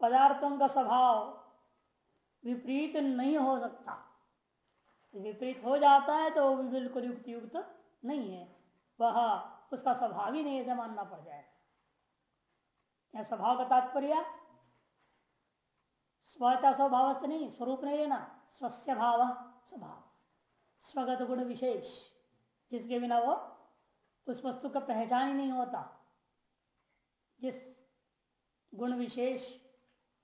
पदार्थों का स्वभाव विपरीत नहीं हो सकता। विपरीत हो जाता है तो वो बिल्कुल युक्त युक्त नहीं है। वह उसका स्वभाव ही नहीं ऐसे मानना पड़ जाएगा। स्वभाव का तात्पर्य? स्वचा स्वभाव से नहीं, स्वरूप नहीं लेना। स्वस्य भाव, स्वभाव। स्वगत गुण विशेष, जिसके बिना वो उस वस्तु का पहचान ही नहीं होता। जिस गुण विशेष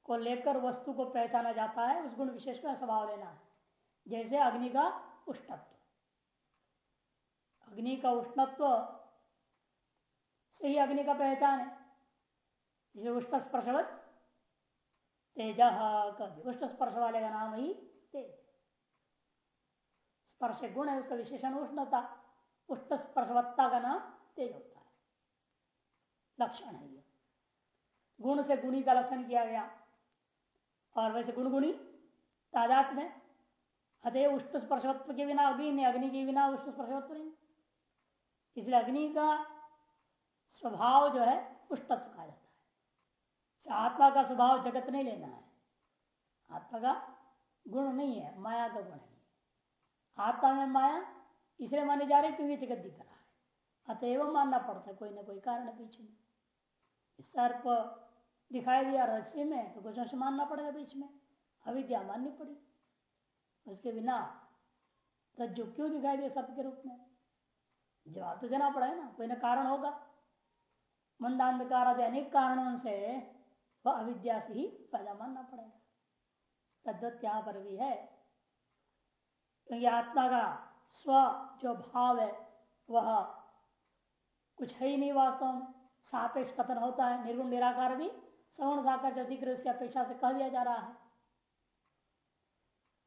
को लेकर वस्तु को पहचाना जाता है, उस गुण विशेष का स्वभाव लेना। है जैसे अग्नि का उष्णत्व। अग्नि का उष्णत्व से ही अग्नि का पहचान है। जिसे उष्ण स्पर्शवत तेज उष्ण स्पर्श वाले का नाम ही तेज। स्पर्श गुण है, उसका विशेषण उष्णता। उष्ण स्पर्शवत्ता का नाम तेज होता है। लक्षण है ये। गुण से गुणी का लक्षण किया गया। और वैसे गुण गुणी तादात में, अतः उष्ण स्पर्शवत्व के बिना अग्नि, नहीं, अग्नि के बिना उष्ण स्पर्शवत्व नहीं। इसलिए अग्नि का स्वभाव जो है, उष्णत्व कहा जाता है। आत्मा का स्वभाव जगत नहीं लेना है। आत्मा का गुण नहीं है, माया का गुण है। आत्मा में माया, इसलिए माने जा रहे क्योंकि जगत दिख रहा है। अतएव मानना पड़ता है, कोई ना कोई कारण पीछे सर्प दिखाई दिया रहस्य में तो कुछ मानना पड़ेगा बीच में। अविद्या माननी पड़ी। उसके बिना रज्जु क्यों दिखाई दिया सर्प के रूप में? जवाब तो देना पड़ेगा ना, कोई ना कारण होगा। मंदांधकार आदि अनेक कारणों से वह अविद्या से ही पैदा मानना पड़ेगा। तद्वत यहाँ पर भी है। क्योंकि आत्मा का स्व जो भाव है, वह कुछ है ही नहीं वास्तव में। सापेक्ष कथन होता है, निर्गुण निराकार भी सवर्ण साकार जो उसकी अपेक्षा से कह दिया जा रहा है,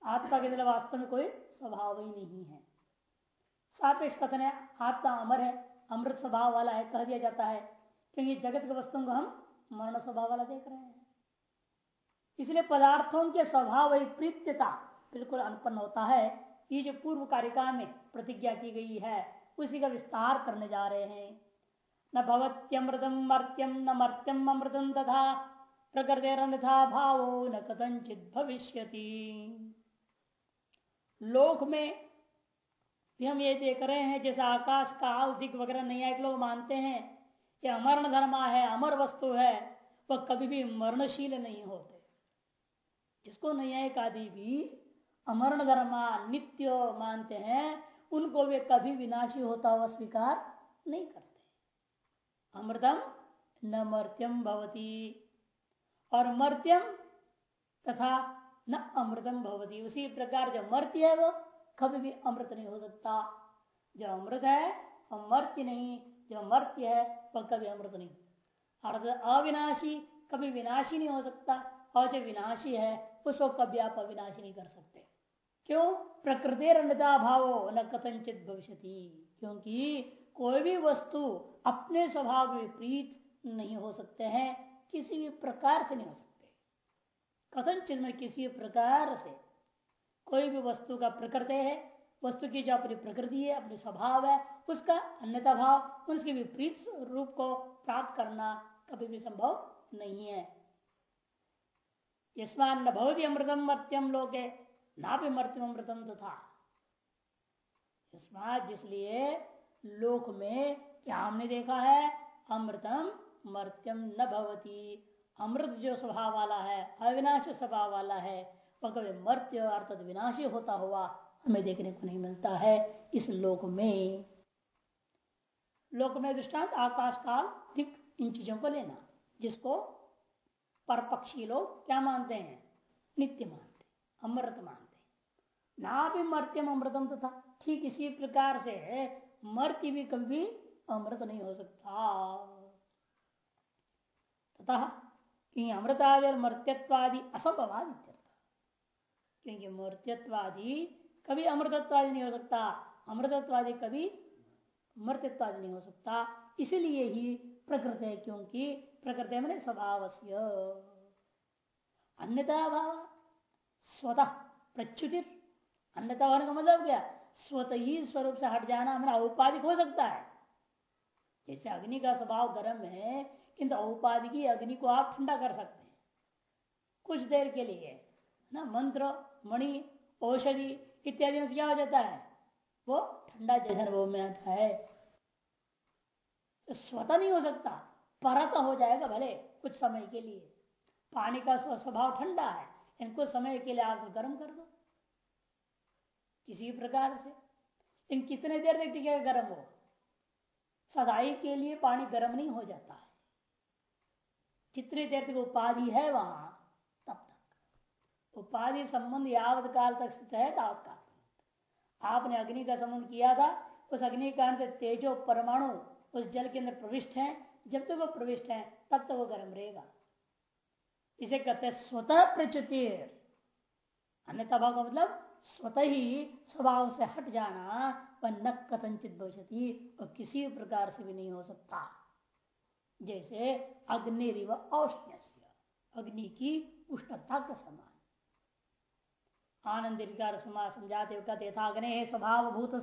आत्मा के दिल वास्तव में कोई स्वभाव ही नहीं है। सापेक्ष कथन है, आत्मा अमर है, अमृत स्वभाव वाला है, कह दिया जाता है, क्योंकि जगत के वस्तुओं को हम मरण स्वभाव वाला देख रहे हैं। इसलिए पदार्थों के स्वभाव वैपरीत्यता बिल्कुल अनुपन्न होता है। ये जो पूर्व कारिका में प्रतिज्ञा की गई है, उसी का विस्तार करने जा रहे हैं। न भवत्यमृतम मर्त्यम न मर्त्यम अमृतम तथा प्रकृति भावो न कथंचित भविष्य लोक में हम ये देख रहे हैं, जैसे आकाश काल दिख वगैरह नहीं आए लोग मानते हैं कि अमरण धर्मा है, अमर वस्तु है, वह कभी भी मरणशील नहीं होते। जिसको न्यायिक आदि भी अमरण धर्मा, नित्य मानते हैं, उनको वे कभी विनाशी होता हुआ स्वीकार नहीं करते। अमृतम न मर्त्यम भवती। और मर्त्यम तथा न अमृतम भवती। उसी प्रकार जो मर्त्य है वो, कभी भी अमृत नहीं हो सकता। जो अमृत है वह मर्त्य नहीं। जो मर्त्य है, वह कभी अमृत नहीं। अर्थात अविनाशी कभी विनाशी नहीं हो सकता। और जो विनाशी है, उसको कभी आप अविनाशी नहीं कर सकते। क्यों? प्रकृति अन्यता भावो न कथनचित भविष्य क्योंकि कोई भी वस्तु अपने स्वभाव विपरीत नहीं हो सकते हैं, किसी भी प्रकार से नहीं हो सकते। कथन चिन्ह में किसी भी प्रकार से कोई भी वस्तु का प्रकृति है, वस्तु की जो अपनी प्रकृति है, अपनी स्वभाव है, उसका अन्यता भाव, उसके विपरीत रूप को प्राप्त करना कभी भी संभव नहीं है। यस्मान न भवती अमृतम मर्त्यम लोके ना भी मर्त्यम अमृतम तो था जिसलिए लोक में क्या हमने देखा है? अमृतम मर्त्यम न भवती। अमृत जो स्वभाव वाला है, अविनाशी स्वभाव वाला है, वह कभी मर्त्य अर्थात विनाशी होता हुआ हमें देखने को नहीं मिलता है इस लोक में। लोक में दृष्टांत, आकाश काल, दिख, इन चीज़ों को लेना, जिसको परपक्षी लोग क्या मानते हैं? नित्य मानते, अमृत मानते। ना भी मर्त्यम अमृतम तो था ठीक इसी प्रकार से मर्त्य भी कभी अमृत नहीं हो सकता। तथा क्योंकि अमृतादि और मर्त्यत्वादि असंभवाद क्योंकि मर्त्यत्वादि कभी अमृतत्वादि नहीं हो सकता, अमृतत्वादि कभी मर्त्यत्वादि नहीं हो सकता। इसलिए ही प्रकृत है, क्योंकि प्रकृत मैंने स्वभाव अन्यता भाव स्वतः प्रच्युति अन्यता होने का मतलब क्या? स्वतः ही स्वरूप से हट जाना हमारा औपाधिक हो सकता है। जैसे अग्नि का स्वभाव गर्म है, किंतु औपाधिक अग्नि को आप ठंडा कर सकते हैं। कुछ देर के लिए ना, मंत्र, मणि, औषधि इत्यादि में क्या हो जाता है? वो ठंडा जैसा अनुभव में आता है। स्वतः नहीं हो सकता, परत हो जाएगा भले कुछ समय के लिए। पानी का स्वभाव ठंडा है, इनको समय के लिए आप गर्म कर दो। किसी प्रकार से। इन कितने देर तक टिकेगा गर्म हो सदाई के लिए पानी गर्म नहीं हो जाता है। जितनी देर तक उपाधि है वहाँ, तब तक। उपाधि संबंध यावत काल तक स्थित है, तावत काल आपने अग्नि का संबंध किया था, उस अग्नि कारण से तेजो परमाणु उस जल के अंदर प्रविष्ट है। जब तक वो प्रविष्ट है, तब तक वो गर्म रहेगा। इसे कहते हैं स्वतः प्रचुतिर। अन्यथा भाव का मतलब स्वतः ही स्वभाव से हट जाना वह न कथनचित भविष्य और किसी प्रकार से भी नहीं हो सकता। जैसे अग्नि रिव औष्ण्य अग्नि की उष्णता का समान। आनंद समाज समझाते कहते था अग्नि स्वभाव भूत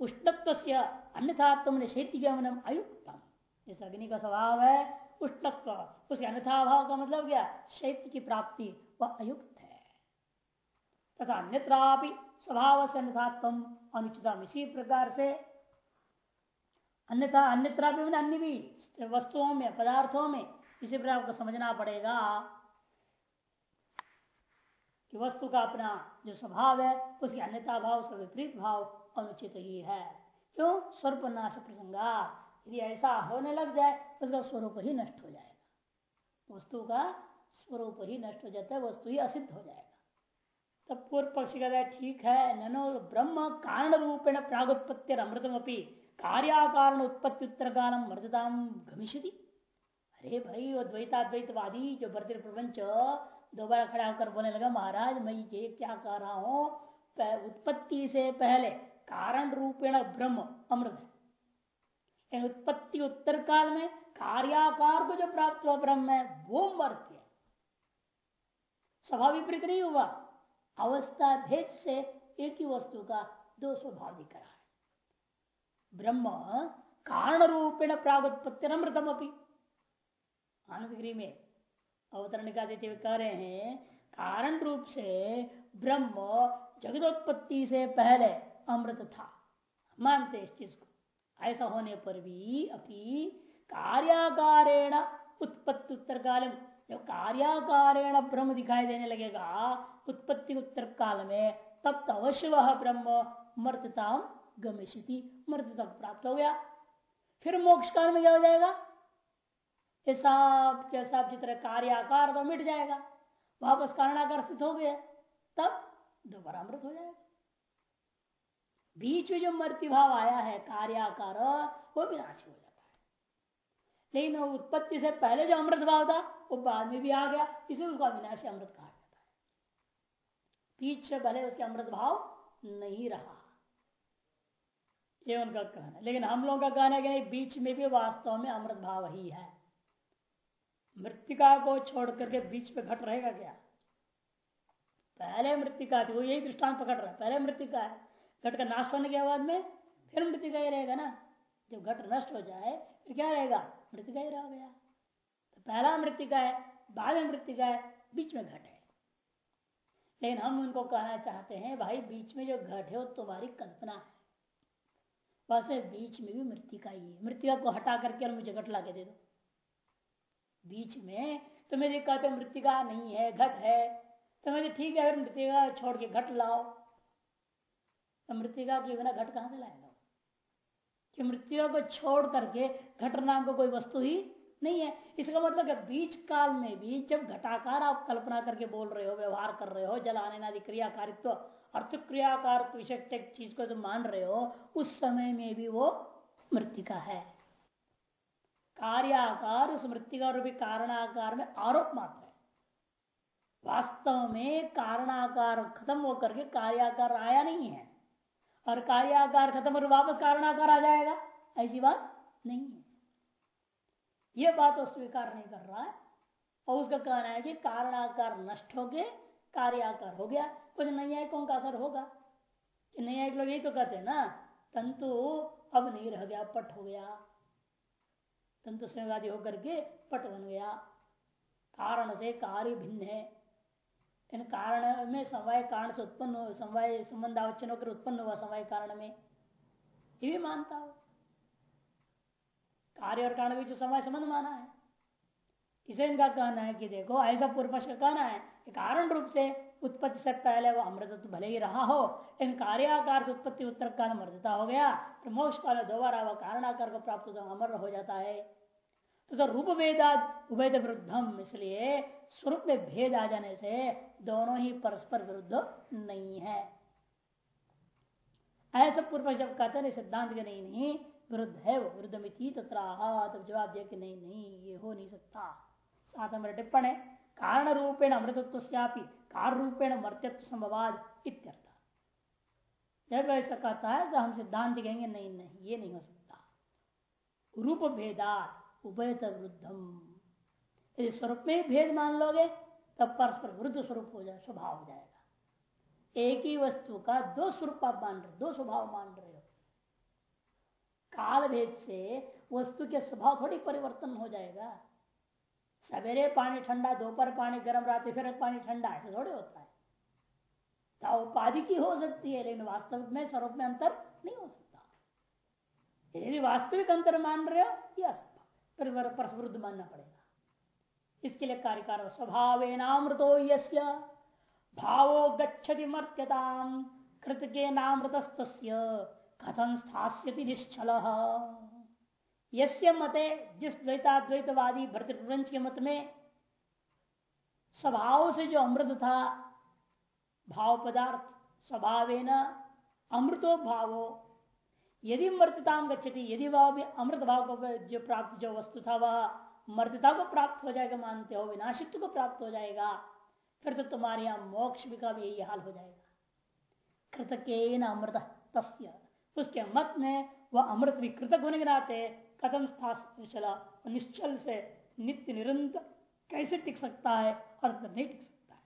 उष्णत्व से अन्यथा तुमने शैत्यगमनम अयुक्तम। जैसे अग्नि का स्वभाव है उष्णत्व उसके अन्यथा भाव का मतलब क्या? शैत्य की प्राप्ति, वह अयुक्त तथा अन्यत्रापि स्वभाव से अन्यथात्म अनुचितम इसी प्रकार से अन्यथा अन्यत्रा भी अन्य भी वस्तुओं में पदार्थों में इसी प्रकार आपको समझना पड़ेगा कि वस्तु का अपना जो स्वभाव है, उसकी अन्यता भाव, उसका विपरीत भाव अनुचित ही है। क्यों? स्वरूप नाश प्रसंगा यदि ऐसा होने लग जाए, उसका स्वरूप ही नष्ट हो जाएगा। वस्तु का स्वरूप ही नष्ट हो जाता है, वस्तु ही असिद्ध हो जाएगा। तब पूर्व पक्ष कहता है, ठीक है, ननो ब्रह्म कारण रूपेण प्रागुत्पत्ति अमृतम अपनी कार्याकारण उत्पत्ति उत्तर कालम मर्दताम गमिष्यति. अरे भाई, वो द्वैताद्वैतवादी जो भरते प्रपंच, दोबारा खड़ा होकर बोलने लगा, महाराज, मैं ये क्या कह रहा हूँ उत्पत्ति से पहले कारण रूपेण ब्रह्म अमृत है। उत्पत्ति उत्तर काल में कार्याकार को जो प्राप्त हुआ ब्रह्म है वो मर्त्य स्वभाव विपरीत नहीं हुआ। अवस्था भेद से एक ही वस्तु का दो स्वभाव दिख रहा है। ब्रह्म कारण रूपेण प्रागुत्पत्ति अमृतम अपनी आनंदगिरी में अवतरण का देते हुए कह रहे हैं, कारण रूप से ब्रह्म जगदोत्पत्ति से पहले अमृत था। मानते इस चीज़ को। ऐसा होने पर भी अपनी कार्याकारेण उत्पत्ति उत्तर काल जब कार्याकारेण ब्रह्म दिखाई देने लगेगा, उत्पत्ति उत्तर काल में, तब तो अवश्य वह ब्रह्म मर्तता गमिष्यति तक प्राप्त हो गया। फिर मोक्ष काल में क्या हो जाएगा? सब के सब जितने कार्याकार तो मिट जाएगा, वापस कारणाकार स्थित हो गया, तब दोबारा अमृत हो जाएगा। बीच में जो मृत्यु भाव आया है, कार्याकार, वो विनाशी हो जाता है। लेकिन उत्पत्ति से पहले जो अमृत भाव था वो बाद में भी आ गया, इसे उसका विनाशी अमृत कहा जाता है। पीछे भले उसके अमृत भाव नहीं रहा। ये उनका कहना है। लेकिन हम लोगों का कहना है कि बीच में भी वास्तव में अमृत भाव ही है। मृतिका को छोड़ करके बीच पे घट रहेगा क्या? पहले मृतिका थी, वो यही दृष्टांत पकड़ रहा है। पहले मृतिका है, घट का नाश होने के बाद में फिर मृतिका ही रहेगा ना। जब घट नष्ट हो जाए, फिर क्या रहेगा? मृतिका ही रह गया। पहला मृतिका है बाद में मृतिका है, बीच में घट है। लेकिन हम उनको कहना चाहते हैं, भाई बीच में जो घट है वो तुम्हारी कल्पना है। बस बीच में भी मृतिका ही है। मृतिका को हटा करके और मुझे घट ला के दे दो। बीच में तो मेरे कहते मृतिका नहीं है, घट है। तो मैं ठीक है, अगर मृतिका छोड़ के घट लाओ तो मृतिका के बिना घट कहाँ से लाएगा? कि मृत्यु को छोड़ करके घट नाम को कोई वस्तु ही नहीं है। इसका मतलब कि बीच काल में भी जब घटाकार आप कल्पना करके बोल रहे हो, व्यवहार कर रहे हो जल आने क्रियाकारित्व अर्थ क्रियाकार चीज़ को तुम मान रहे हो, उस समय में भी वो मृतिका है। कार्याकार, उस मृतिका रूपी कारणाकार में आरोप मात्र है। वास्तव में कारणाकार खत्म होकर के कार्याकार आया नहीं है। और कार्याकार खत्म और वापस कारणाकार आ जाएगा? ऐसी बात नहीं है। यह बात वो स्वीकार नहीं कर रहा है। और उसका कहना है कि कारणाकार नष्ट हो गए, कार्याकार हो गया। कुछ नैयायिकों का असर होगा? कि नैयायिक लोग यही तो कहते हैं ना, तंतु अब नहीं रह गया, पट हो गया। तंतु संवादी होकर के पट बन गया। कारण से कार्य भिन्न है। इन कारण में समवाय कारण से उत्पन्न समवाय संबंध आवचन होकर उत्पन्न हुआ समवाय कारण में। ये भी मानता हो। कार्य और कारण जो समय संबंध माना है। इसे इनका कहना है कि देखो ऐसा पूर्व का कहना है कि कारण रूप से उत्पत्ति से पहले वो अमृत तो भले ही रहा हो लेकिन कार्याकार से उत्पत्ति उत्तर काल मृतता हो गया फिर मोक्ष काल दोबारा वह कारणाकार को प्राप्त होता अमर हो जाता है। तो, तो रूप वेदाद उभेद विरुद्धम इसलिए स्वरूप में भेद आ जाने से दोनों ही परस्पर विरुद्ध नहीं है। ऐसा पूर्व जब कहते हैं सिद्धांत के नहीं नहीं विरुद्ध है वो, विरुद्ध मिथी तथा तब जवाब दिया कि नहीं नहीं, ये हो नहीं सकता। साथ में टिप्पण है कारण रूपेण अमृतत्व कार रूपेण मर्त्यत्व संभवाद इत्यर्थ। जब ऐसा कहता है तो हम सिद्धांत कहेंगे, नहीं नहीं, ये नहीं हो सकता। रूप भेदात उभयत वृद्धम यदि स्वरूप में भेद मान लोगे, तब परस्पर वृद्ध स्वरूप हो जाए, स्वभाव हो जाएगा। एक ही वस्तु का दो स्वरूप आप मान रहे दो स्वभाव मान रहे हो। काल भेद से वस्तु के स्वभाव थोड़ी परिवर्तन हो जाएगा। सवेरे पानी ठंडा, दोपहर पानी गर्म रात फिर पानी ठंडा, ऐसा थोड़े होता है। उपाधि की हो सकती है, लेकिन वास्तविक में, स्वरूप में अंतर नहीं हो सकता। यदि वास्तविक अंतर मान रहे हो फिर परस्परुद्ध मानना पड़ेगा। इसके लिए कार्यकार स्वभाव नामृतो यस्य, भावो गच्छति मर्त्यताम कृत के नामृत कथन स्थास्यति निश्चल। यस्य मते जिस द्वैताद्वैतवादी भरतवंश के मत में स्वभाव से जो अमृत था, भाव पदार्थ स्वभाव अमृतो भावो, यदि मर्तता गच्छति, यदि वह भी अमृत भाव को जो प्राप्त जो वस्तु था, वह मर्तता को प्राप्त हो जाएगा, मानते हो, विनाशित्व को प्राप्त हो जाएगा, फिर तो तुम्हारे यहाँ मोक्ष भी का भी यही हाल हो जाएगा। कृतक अमृत तस्य। उसके मत में वह अमृत भी कृतक होने के नाते कदम चला निश्चल से नित्य निरंतर कैसे टिक सकता है और नहीं टिक सकता है।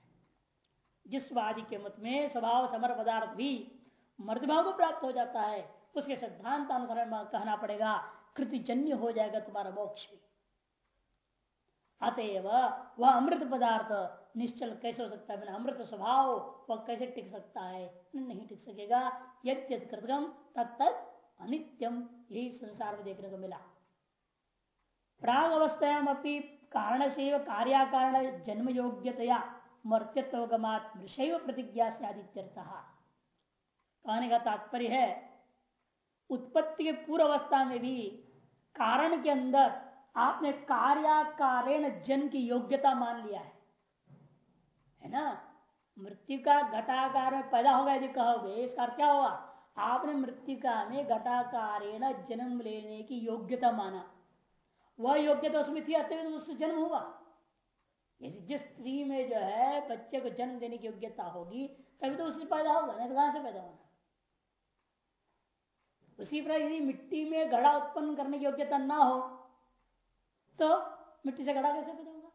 जिस वादी के मत में स्वभाव समर पदार्थ भी मर्दभाव को प्राप्त हो जाता है। उसके सिद्धांत अनुसरण कहना पड़ेगा, कृतिजन्य हो जाएगा तुम्हारा मोक्ष भी। अतएव वह अमृत पदार्थ निश्चल कैसे हो सकता है? अमृत स्वभाव वह कैसे टिक सकता है? नहीं टिक सकेगा। यद्य कृतगम तत्त अनित्यम यही संसार में देखने को मिला। प्राग अपनी कारण से कार्याण जन्म योग्यतया मर्त्यत्वगमात प्रतिज्ञा से आदित्यर्थ कहने का तात्पर्य है, उत्पत्ति के पूर्व अवस्था में भी कारण के अंदर आपने कार्याकारेण जन्म की योग्यता मान लिया है। है ना? मृत्यु का घटाकार में पैदा होगा यदि कहोगे, इसका क्या होगा आपने मृतिका में घटाकारेण जन्म लेने की योग्यता माना। वह योग्यता उसमें थी अतः तो उससे जन्म हुआ। जिस स्त्री में जो है बच्चे को जन्म देने की योग्यता होगी, तभी तो उससे पैदा होगा, नहीं तो कहाँ से पैदा होना उसी प्रकार यदि मिट्टी में घड़ा उत्पन्न करने की योग्यता ना हो तो मिट्टी से घड़ा कैसे पैदा होगा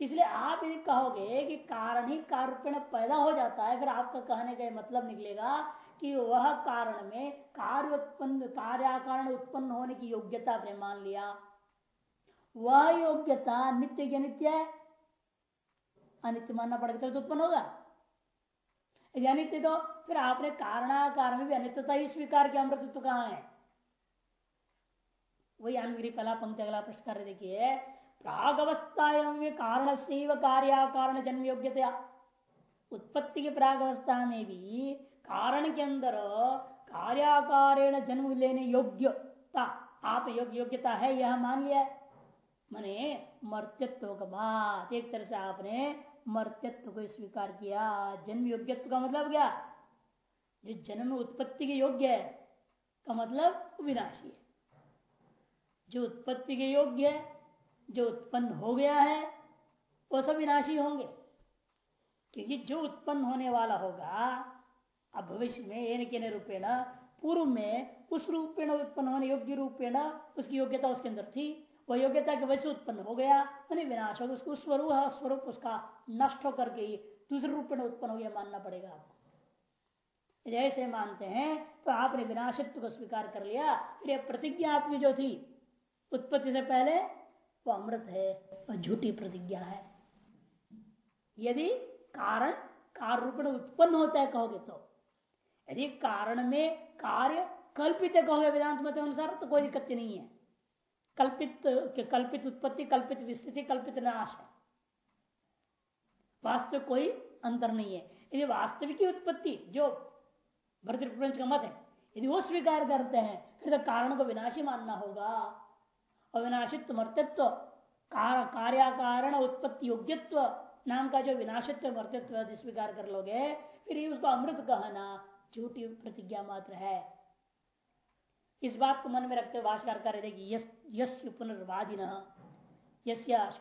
इसलिए आप यदि कहोगे कि कारण ही कार्य पैदा हो जाता है, फिर आपका कहने का मतलब निकलेगा कि वह कारण में कार्य उत्पन्न, कार्याकारण उत्पन्न होने की योग्यता आपने मान लिया। वह योग्यता नित्य के नित्य अनित्य मानना पड़ेगा तो उत्पन्न होगा। यदि अनित्य तो फिर आपने कारणाकार में भी अनित्यता ही स्वीकार किया, अमृतत्व कहाँ है? वही अनुगिरी कला पंक्ति अगला प्रश्न कर देखिए प्राग अवस्था कारण से कार्याकारण जन्म योग्यता उत्पत्ति के प्राग अवस्था में भी कारण के अंदर कार्याण जन्म लेने योग्यता, आप योग्य योग्यता है, यह मान लिया मैंने मर्तत्व का बात, एक तरह से आपने मर्त्यत्व को स्वीकार किया, जन्म योग्यत्व का मतलब क्या? जो जन्म उत्पत्ति के योग्य है, का मतलब विनाशी है। जो उत्पत्ति के योग्य है, जो उत्पन्न हो गया है, वो सब विनाशी होंगे। क्योंकि जो उत्पन्न होने वाला होगा, अब भविष्य में एन के रूपेण पूर्व में उस रूपेण उत्पन्न होने, योग्य रूपेण उसकी योग्यता उसके अंदर थी वह योग्यता के वजह उत्पन्न हो गया यानी विनाश हो उसको स्वरूप स्वरूप उसका नष्ट होकर के दूसरे रूप में उत्पन्न हो गया मानना पड़ेगा आपको। जैसे मानते हैं तो आपने विनाशित्व को स्वीकार कर लिया, फिर प्रतिज्ञा आपकी जो थी उत्पत्ति से पहले वो अमृत है और झूठी प्रतिज्ञा है। यदि कारण कार्य रूप में उत्पन्न होता है कहोगे तो। यदि कारण में कार्य कल्पित है कहोगे वेदांत मत अनुसार तो कोई दिक्कत नहीं है। कल्पित कल्पित उत्पत्ति, कल्पित विस्तृति, कल्पित नाश है। वास्तव कोई अंतर नहीं है। यदि वास्तविक उत्पत्ति, जो भरत का मत है, यदि वो स्वीकार करते हैं, फिर तो कारण को विनाशी मानना होगा। अविनाशित्व मर्तित्व कार्याकारण, उत्पत्ति योग्यत्व, नाम का जो विनाशित्व मर्तित्व स्वीकार कर लोगे, फिर उसको अमृत कहना झूठी प्रतिज्ञा मात्र है। इस बात को मन में रखते हुए भाषकर कर रहे कि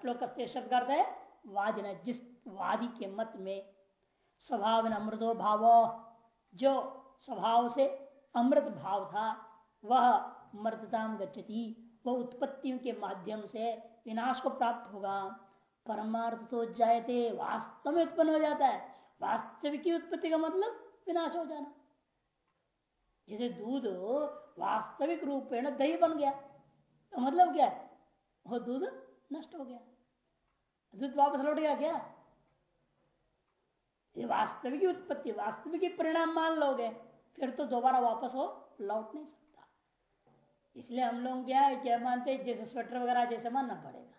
श्लोक शब्द करते है वादिन, जिस वादी के मत में स्वभाव अमृतो भाव, जो स्वभाव से अमृत भाव था, वह मर्दताम गच्छति। वह उत्पत्तियों के माध्यम से विनाश को प्राप्त होगा। परमार्थ तो जायते, वास्तव में उत्पन्न हो जाता है। वास्तविक उत्पत्ति का मतलब विनाश हो जाना। जैसे दूध वास्तविक रूप में दही बन गया। तो मतलब क्या वो दूध नष्ट हो गया। दूध वापस लौट गया क्या? ये वास्तविक उत्पत्ति, वास्तविक परिणाम मान लोगे, फिर तो दोबारा वापस हो लौट नहीं सकता। इसलिए हम लोग क्या है, क्या मानते जैसे स्वेटर वगैरह जैसे मानना पड़ेगा।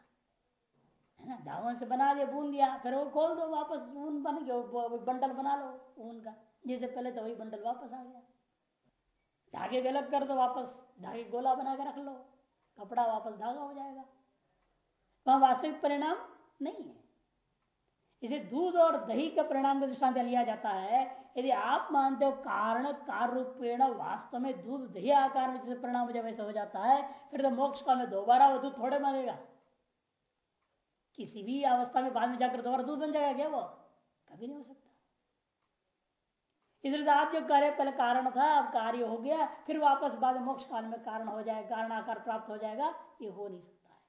है ना? धावन से बना दिया, बूंद दिया, फिर वो खोल दो, वापस ऊन बन गया बंडल बना लो, ऊन का। जैसे पहले तो वही बंडल वापस आ गया। धागे भी अलग कर दो वापस, धागे गोला बना के रख लो, कपड़ा वापस धागा हो जाएगा। वहाँ वास्तविक परिणाम नहीं है। इसे दूध और दही का परिणाम का दृष्टांत लिया जाता है यदि आप मानते हो कारण कार्य रूपेण वास्तव में दूध दही आकार में जैसे परिणाम जब ऐसा हो जाता है, फिर तो मोक्ष काल में दोबारा वो दूध थोड़े बनेगा किसी भी अवस्था में बाद में जाकर दोबारा दूध बन जाएगा क्या वो? कभी नहीं हो सकता। इधर से आप जो करे पहले कारण था, अब कार्य हो गया, फिर वापस बाद मोक्ष काल में कारण हो जाएगा, कारण आकार प्राप्त हो जाएगा, ये हो नहीं सकता है।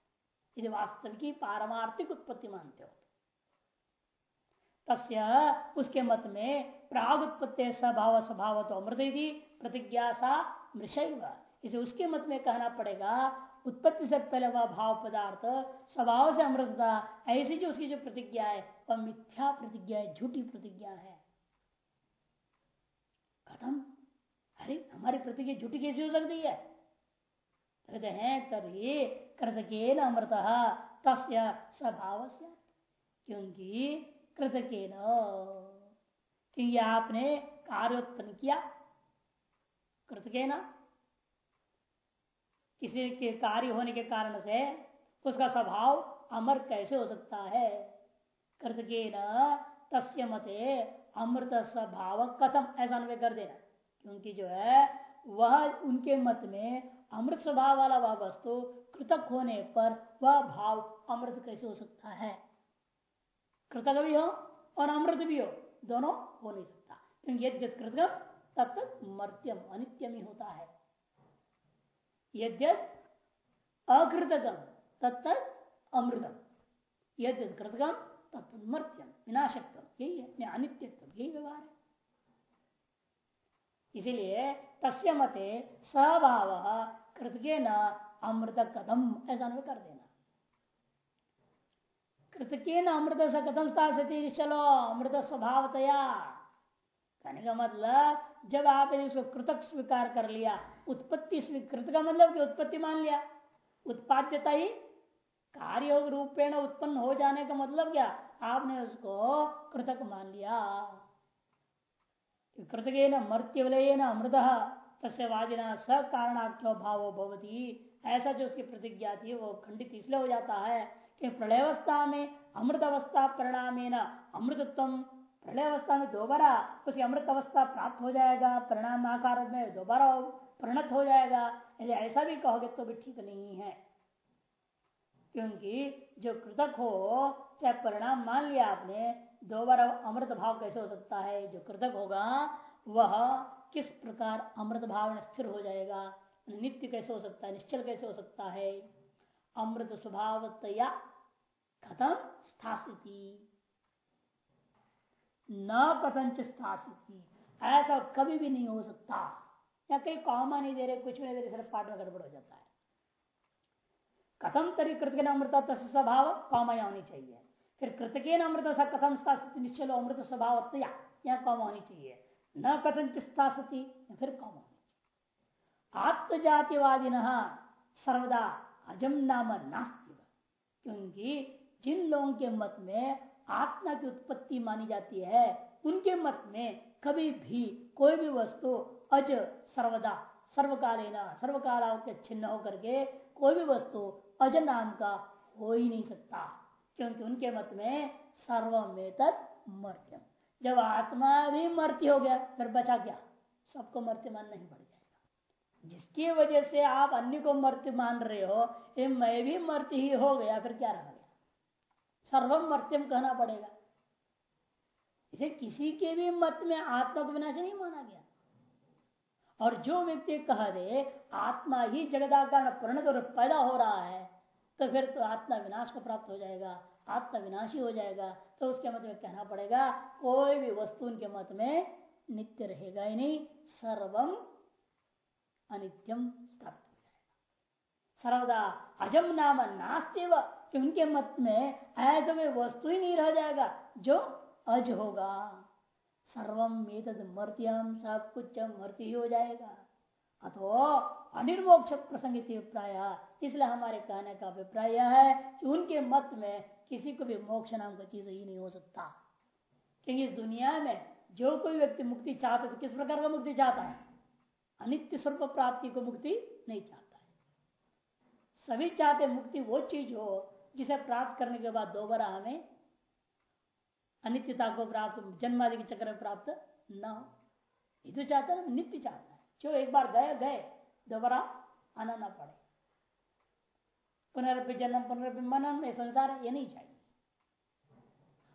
यदि वास्तविक पारमार्थिक उत्पत्ति मानते हो तस्य उसके मत में प्राग उत्पत्ति स्वभाव स्वभाव तो अमृत प्रतिज्ञा सा मृषैव। इसे उसके मत में कहना पड़ेगा, उत्पत्ति से पहले वह भाव पदार्थ, स्वभाव से अमृतता ऐसी जो उसकी जो प्रतिज्ञा है, वह मिथ्या प्रतिज्ञा है, झूठी प्रतिज्ञा है। खत्म अरे, हमारी प्रतिज्ञा झूठी कैसी हो सकती है? कहते हैं तभी कृतके न अमृत, तस्य स्वभाव क्योंकि कृतके क्योंकि आपने कार्य उत्पन्न किया। कृतके न किसी के कार्य होने के कारण से उसका स्वभाव अमर कैसे हो सकता है? कृतके न तस्य मते अमृत स्वभाव कथम, ऐसा अनुभव कर देना। क्योंकि जो है, वह उनके मत में अमृत स्वभाव वाला वह वस्तु कृतक होने पर वह भाव अमृत कैसे हो सकता है? कृतक भी हो और अमृत भी हो, दोनों हो नहीं सकता। क्योंकि यद्य कृतक तब तक मर्त्यम, अनित्यम ही होता है। यद्यत अकृतकम तत्त अमृतम। यद्य कृतकम तत्त मर्त्यम विनाशकत्व यही है अनित्यत्व यही व्यवहार है। इसीलिए तस्य मते स्वभाव कृतके न अमृत कदम ऐसा अनुभव कर देना। कृतके न अमृत से कदम स्थापित चलो अमृत स्वभाव तया कहने का मतलब जब आपने उसको कृतक स्वीकार कर लिया, उत्पत्ति स्वीकृत का मतलब कि उत्पत्ति मान लिया। उत्पाद्यता ही कार्य रूपेण उत्पन्न हो जाने का मतलब क्या? आपने उसको कृतक मान लिया। कृतक मर्त्यवलय अमृत, तस्य वादिना स कारणाख्यो भाव भवती। ऐसा जो उसकी प्रतिज्ञा थी, वो खंडित इसलिए हो जाता है कि प्रलयावस्था में अमृत अवस्था परिणाम अमृतत्व प्रलय अवस्था में दोबारा उसकी अमृत अवस्था प्राप्त हो जाएगा, परिणाम आकार में दोबारा परिणत हो जाएगा। यदि ऐसा भी कहोगे तो भी ठीक नहीं है। क्योंकि जो कृतक हो, चाहे परिणाम मान लिया आपने, दोबारा अमृत भाव कैसे हो सकता है? जो कृतक होगा, वह किस प्रकार अमृत भाव में स्थिर हो जाएगा? नित्य कैसे हो सकता है? निश्चल कैसे हो सकता है? अमृत स्वभाव तया खत्म स्थापित न कथनच स्थापित ऐसा कभी भी नहीं हो सकता। या कहीं कॉमा नहीं दे रहे, कुछ भी नहीं दे रहे, सिर्फ़ पाठ में गड़बड़ हो जाता है। कथम तरी कृत अमृता स्वभाव कॉमा होनी चाहिए। फिर कृतके न अमृत कथम स्थापित निश्चल अमृत स्वभाव यहाँ कौन होनी चाहिए। न कथन स्थाती फिर कौन होनी चाहिए। आत्मजातिवादी सर्वदा अजम नाम नास्ति क्योंकि जिन लोगों के मत में आत्मा की उत्पत्ति मानी जाती है, उनके मत में कभी भी कोई भी वस्तु अज सर्वदा, सर्वकालीन सर्वकाल के छिन्न होकर के कोई भी वस्तु अज नाम का हो ही नहीं सकता। क्योंकि उनके मत में सर्व सर्वमेत मर्त्यम। जब आत्मा भी मर्त्य हो गया, फिर बचा क्या? सबको मर्त्य मानना ही पड़ जाएगा जिसकी वजह से आप अन्य को मर्त्य मान रहे हो, ये मैं भी मर्त्य ही हो गया, फिर क्या रह गया? सर्वम मर्त्यम कहना पड़ेगा। इसे किसी के भी मत में आत्मा को विनाश नहीं माना गया। और जो व्यक्ति कह दे, आत्मा ही जगदाकार परिणत और पैदा हो रहा है तो फिर तो आत्मा विनाश को प्राप्त हो जाएगा आत्मा विनाशी हो जाएगा तो उसके मत में कहना पड़ेगा, कोई भी वस्तु उनके मत में नित्य रहेगा ही नहीं, सर्वम अनित्यम स्थापित हो सर्वदा अजम नाम नास्ते कि उनके मत में ऐसे कोई वस्तु ही नहीं रह जाएगा, जो अज होगा। सर्वम मर्त्यम सब कुछ मर्ती हो जाएगा। अथो अनिर्मोक्ष प्रसंग अभिप्राय, इसलिए हमारे कहने का अभिप्राय यह है कि उनके मत में किसी को भी मोक्ष नाम का चीज़ ही नहीं हो सकता। क्योंकि इस दुनिया में जो कोई व्यक्ति मुक्ति चाहता तो किस प्रकार का मुक्ति चाहता है? अनित्य स्वरूप प्राप्ति को मुक्ति नहीं चाहता है। सभी चाहते मुक्ति वो चीज़ हो जिसे प्राप्त करने के बाद दोबारा हमें अनित्यता को प्राप्त, जन्मादि के चक्र में प्राप्त न हो। ये तो चाहता है नित्य चाहता है। जो एक बार गए गए, दोबारा आना ना पड़े। पुनरपि जन्म पुनरपि मनन में संसार ये नहीं चाहिए।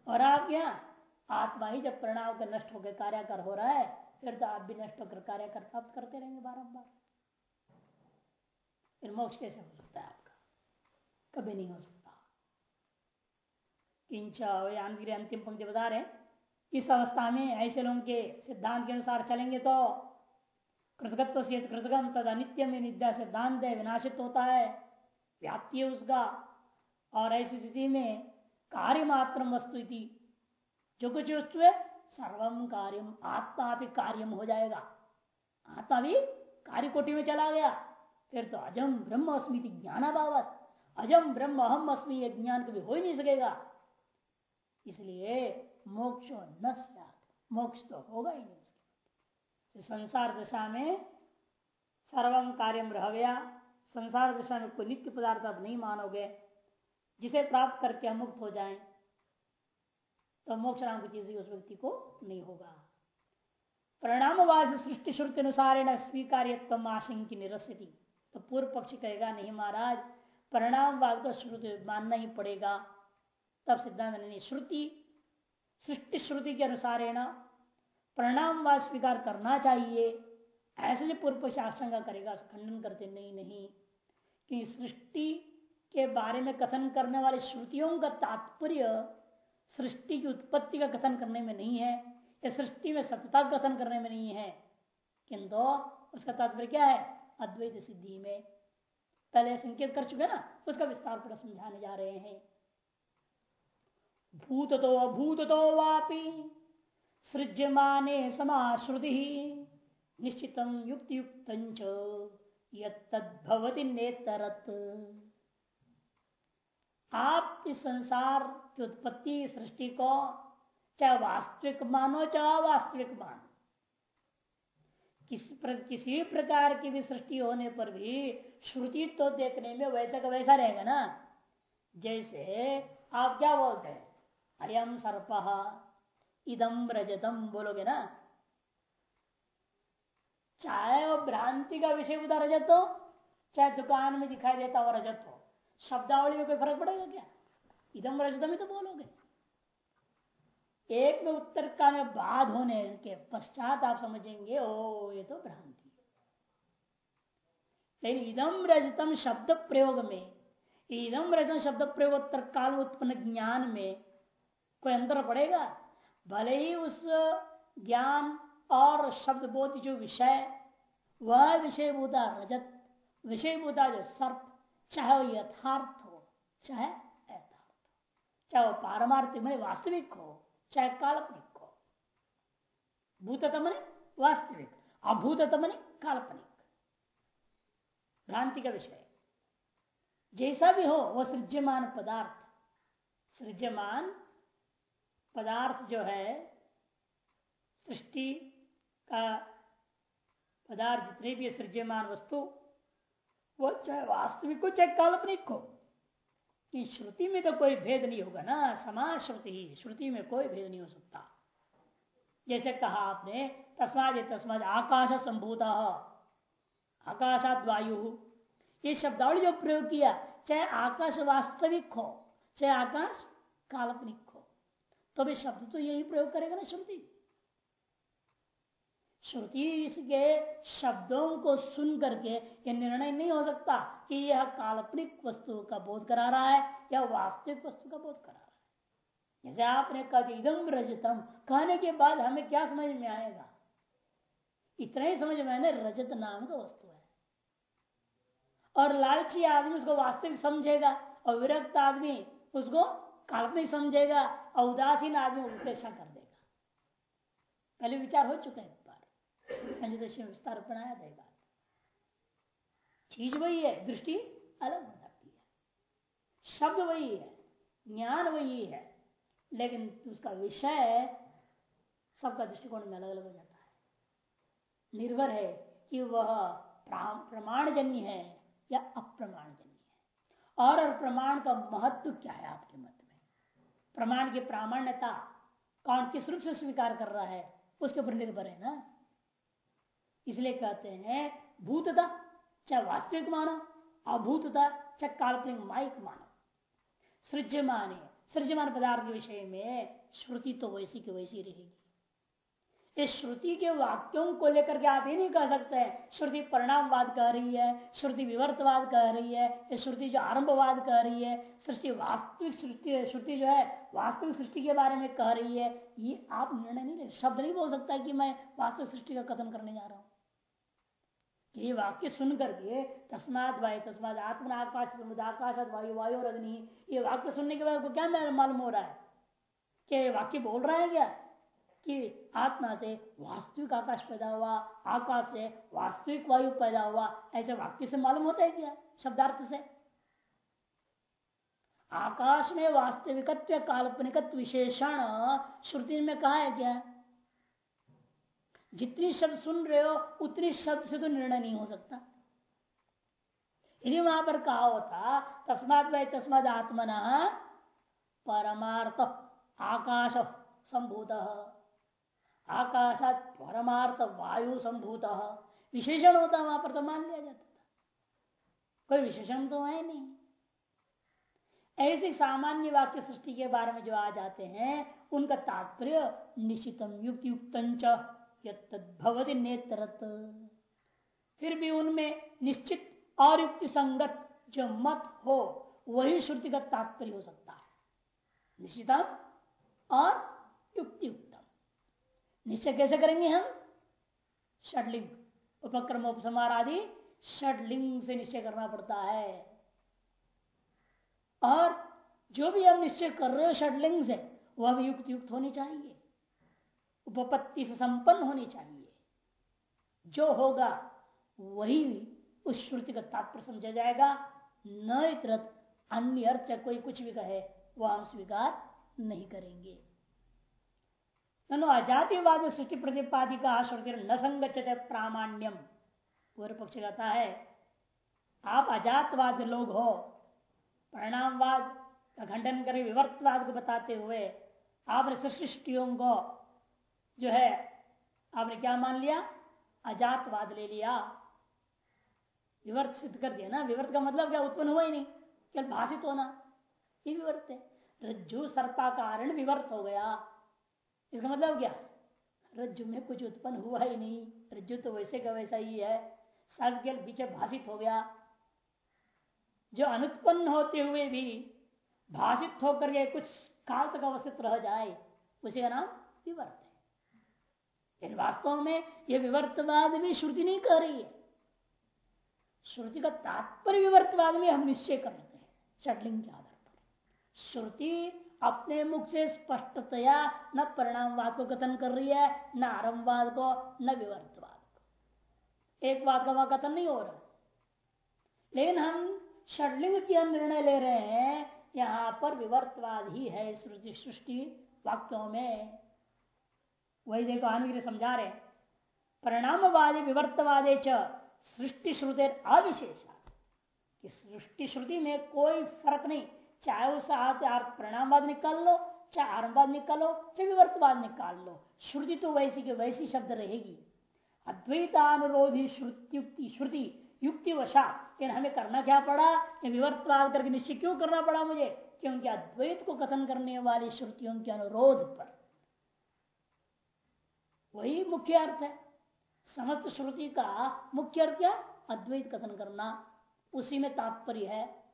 और आप क्या? आत्मा ही जब प्रणाम कर नष्ट होकर कार्याकर हो रहा है फिर तो आप भी नष्ट होकर कार्य कर प्राप्त करते रहेंगे बारम्बार फिर मोक्ष कैसे हो सकता है आपका? कभी नहीं हो सकता। किंच अंतिम पंक्ति बता रहे इस अवस्था में ऐसे लोगों के सिद्धांत के अनुसार चलेंगे तो कृतगत्व से कृतगम तद अनित्य में निद्या सिद्धांत है, विनाशित होता है, व्याप्ति है उसका। और ऐसी स्थिति में कार्य मात्र वस्तु जो कुछ वस्तु है सर्वम कार्यम आत्मा भी कार्यम हो जाएगा। आत्मा भी कार्य कोटि में चला गया। फिर तो अजम ब्रह्म अस्मृति ज्ञानाभावत। अजम ब्रह्म अहम अस्मी ज्ञान कभी हो ही नहीं सकेगा। इसलिए मोक्ष न मोक्ष तो होगा ही नहीं संसार दशा में सर्वम कार्यम रह गया। संसार दशा में कोई नित्य पदार्थ अब नहीं मानोगे। जिसे प्राप्त करके हम मुक्त हो जाएँ। तो मोक्ष नाम की चीज़ उस व्यक्ति को नहीं होगा। परिणामवाद सृष्टि श्रुति अनुसार स्वीकार्यत्व आशंकी निरस्ती तो पूर्व पक्ष कहेगा, नहीं महाराज, परिणामवाद तो श्रुति मानना ही पड़ेगा। तब सिद्धांत श्रुति, सृष्टि श्रुति के अनुसार परिणामवाद स्वीकार करना चाहिए। ऐसे जो पूर्व पक्ष आशंका करेगा खंडन करते, नहीं नहीं कि सृष्टि के बारे में कथन करने वाली श्रुतियों का तात्पर्य सृष्टि की उत्पत्ति का कथन करने में नहीं है, या सृष्टि में सत्यता कथन करने में नहीं है, किंतु उसका तात्पर्य क्या है? अद्वैत सिद्धि में। पहले संकेत कर चुके ना, उसका विस्तार पूरा समझाने जा रहे हैं। भूत तो अभूत तो वापी सृज्यमाने समाश्रुति निश्चित युक्त युक्त यदवती नेतरत। आप इस संसार की उत्पत्ति सृष्टि को चाहे वास्तविक मानो चाहे अवास्तविक मानो किस प्र, किसी प्रकार की भी सृष्टि होने पर भी श्रुति तो देखने में वैसा का वैसा रहेगा ना। जैसे आप क्या बोलते हैं? अयम सर्प इदम रजतम बोलोगे ना। चाहे वो भ्रांति का विषय बुधा रजत हो चाहे दुकान में दिखाई देता हो रजत हो शब्दावली में कोई फ़र्क पड़ेगा क्या? इधम रजतम ही तो बोलोगे। एक में उत्तर का में बाद होने के पश्चात आप समझेंगे, ओ, ये तो भ्रांति लेकिन इदम रजतम शब्द प्रयोग में, इदम रजतम शब्द प्रयोग काल उत्पन्न ज्ञान में कोई अंतर पड़ेगा? भले ही उस ज्ञान और शब्द बोध जो विषय, वह विषय भूता रजत विषय भूता जो सर्प चाहे वो यथार्थ हो, चाहे यथार्थ चाहे वो पारमार्थिक में वास्तविक हो, चाहे काल्पनिक हो। भूततम वास्तविक, अभूततम काल्पनिक। भ्रांति का विषय। जैसा भी हो वह सृज्यमान पदार्थ। सृज्यमान पदार्थ जो है, सृष्टि का पदार्थ जितने भी सृज्यमान वस्तु वो चाहे वास्तविक हो चाहे काल्पनिक हो श्रुति में तो कोई भेद नहीं होगा ना समाज श्रुति ही श्रुति में कोई भेद नहीं हो सकता। जैसे कहा आपने, तस्माद तस्माद आकाश संभूत, आकाशात वायु। ये शब्दावली जो प्रयोग किया, चाहे आकाश वास्तविक हो, चाहे आकाश काल्पनिक हो तो भी शब्द तो यही प्रयोग करेगा ना श्रुति। श्रुति इसके शब्दों को सुन करके यह निर्णय नहीं हो सकता कि यह काल्पनिक वस्तु का बोध करा रहा है या वास्तविक वस्तु का बोध करा रहा है। जैसे आपने कहा इदम रजतम, कहने के बाद हमें क्या समझ में आएगा? इतना ही समझ में आने रजत नाम का वस्तु है। और लालची आदमी उसको वास्तविक समझेगा, और विरक्त आदमी उसको काल्पनिक समझेगा, और उदासीन आदमी उपेक्षा कर देगा। पहले विचार हो चुके है। पंचदशी में विस्तार बनाया था बात। चीज़ वही है दृष्टि अलग हो जाती है। शब्द वही है ज्ञान वही है लेकिन उसका विषय सबका दृष्टिकोण में अलग अलग हो जाता है। निर्भर है कि वह प्रमाणजन्य है या अप्रमाणजन्य है। और, और प्रमाण का महत्व क्या है आपके मत में? प्रमाण की प्रामाण्यता कौन किस रूप से स्वीकार कर रहा है उसके ऊपर निर्भर है ना? इसलिए कहते हैं भूतता चाहे वास्तविक मानो अभूतता चाहे काल्पनिक माइक मानो। सृज्यमान सृज्यमान पदार्थ के विषय में श्रुति तो वैसी की वैसी रहेगी। इस श्रुति के वाक्यों को लेकर के आप ये नहीं कह सकते हैं, श्रुति परिणामवाद कह रही है, श्रुति विवर्तवाद कह रही है श्रुति जो आरंभवाद कह रही है, सृष्टि वास्तविक सृष्टि, श्रुति जो है, वास्तविक सृष्टि के बारे में कह रही है, ये आप निर्णय नहीं ले, शब्द नहीं बोल सकता कि मैं वास्तविक सृष्टि का कथन करने जा रहा हूँ। ये वाक्य सुन करके तस्मात वायु तस्मात आत्मा आकाश आकाश वायु वायु और अग्नि, ये वाक्य सुनने के बाद क्या मालूम हो रहा है? क्या ये वाक्य बोल रहा है क्या? कि आत्मा से वास्तविक आकाश पैदा हुआ, आकाश से वास्तविक वायु पैदा हुआ, ऐसे वाक्य से मालूम होता है क्या, शब्दार्थ से? आकाश में वास्तविकत्व, काल्पनिकत्व विशेषण श्रुति में कहा है क्या? जितनी शब्द सुन रहे हो, उतनी शब्द से तो निर्णय नहीं हो सकता। यदि वहाँ पर कहा होता तस्मात भाई तस्मात आत्मना परमार्थ, आकाश संभूत। आकाशात परमार्थ वायु संभूत। विशेषण होता वहाँ पर तो मान लिया जाता था। कोई विशेषण तो है नहीं। ऐसे सामान्य वाक्य सृष्टि के बारे में जो आ जाते हैं, उनका तात्पर्य निश्चितम युक्त युक्त नेत्रत। फिर भी उनमें निश्चित और युक्ति संगत जो मत हो, वही श्रुति का तात्पर्य हो सकता है। निश्चितम और युक्ति उत्तम निश्चय कैसे करेंगे हम? षडलिंग, उपक्रम उपसमार आदि षडलिंग से निश्चय करना पड़ता है। और जो भी हम निश्चय कर रहे हो षडलिंग से, वह भी युक्त युक्त होनी चाहिए। उपपत्ति से संपन्न होनी चाहिए। जो होगा, वही उस श्रुति का तात्पर्य समझा जाएगा। न इतरत अन्य अर्थ कोई कुछ भी कहे, वह हम स्वीकार नहीं करेंगे। अजातिवाद सृष्टि प्रतिपादिका श्रुति न संगत प्रामाण्यम। पूर्व पक्ष कहता है, आप अजातवाद लोग हो, परिणामवाद का खंडन करें, विवर्तवाद को बताते हुए आपने सृष्टियों को जो है, आपने क्या मान लिया? अजातवाद ले लिया। विवर्त सिद्ध कर दिया ना? विवर्त का मतलब क्या? उत्पन्न हुआ ही नहीं। केवल भाषित होना। ये विवर्त है। रज्जु सर्पाकारण विवर्त हो गया। इसका मतलब क्या? रज्जु में कुछ उत्पन्न हुआ ही नहीं। रज्जु तो वैसे का वैसा ही है। सर्प के पीछे भाषित हो गया। जो अनुत्पन्न होते हुए भी भाषित होकर के कुछ काल तक अवस्थित रह जाए, उसी का नाम विवर्त लेकिन वास्तव में यह विवर्तवाद भी श्रुति नहीं कह रही है। श्रुति का तात्पर्य विवर्तवाद में हम निश्चय कर लेते हैं, चटलिंग के आधार पर। श्रुति अपने मुख से स्पष्टतया न परिणामवाद को कथन कर रही है, न आरंभवाद को, न विवर्तवाद को। एक बात का वहाँ कथन नहीं हो रहा। लेकिन हम षडलिंग की निर्णय ले रहे हैं, यहाँ पर विवर्तवाद ही है सृष्टि वाक्यों में। वही देखो आने समझा रहे परिणामवादी, विवर्तवादे च सृष्टि श्रुति अविशेष। सृष्टि श्रुति में कोई फ़र्क नहीं। चाहे उस परिणामवाद निकाल लो, चाहे आरंभवाद निकालो, चाहे विवर्तवाद निकाल लो। श्रुति तो वैसी के वैसी शब्द रहेगी। अद्वैतानुरोधी श्रुति श्रुति युक्ति वशा हमें करना क्या पड़ा? ये विवर्तवाद करके निश्चय क्यों करना पड़ा मुझे? क्योंकि अद्वैत को कथन करने वाली श्रुतियों के अनुरोध पर। वही मुख्य अर्थ है। समस्त श्रुति का मुख्य अर्थ क्या? अद्वैत कथन करना। उसी में तात्पर्य है।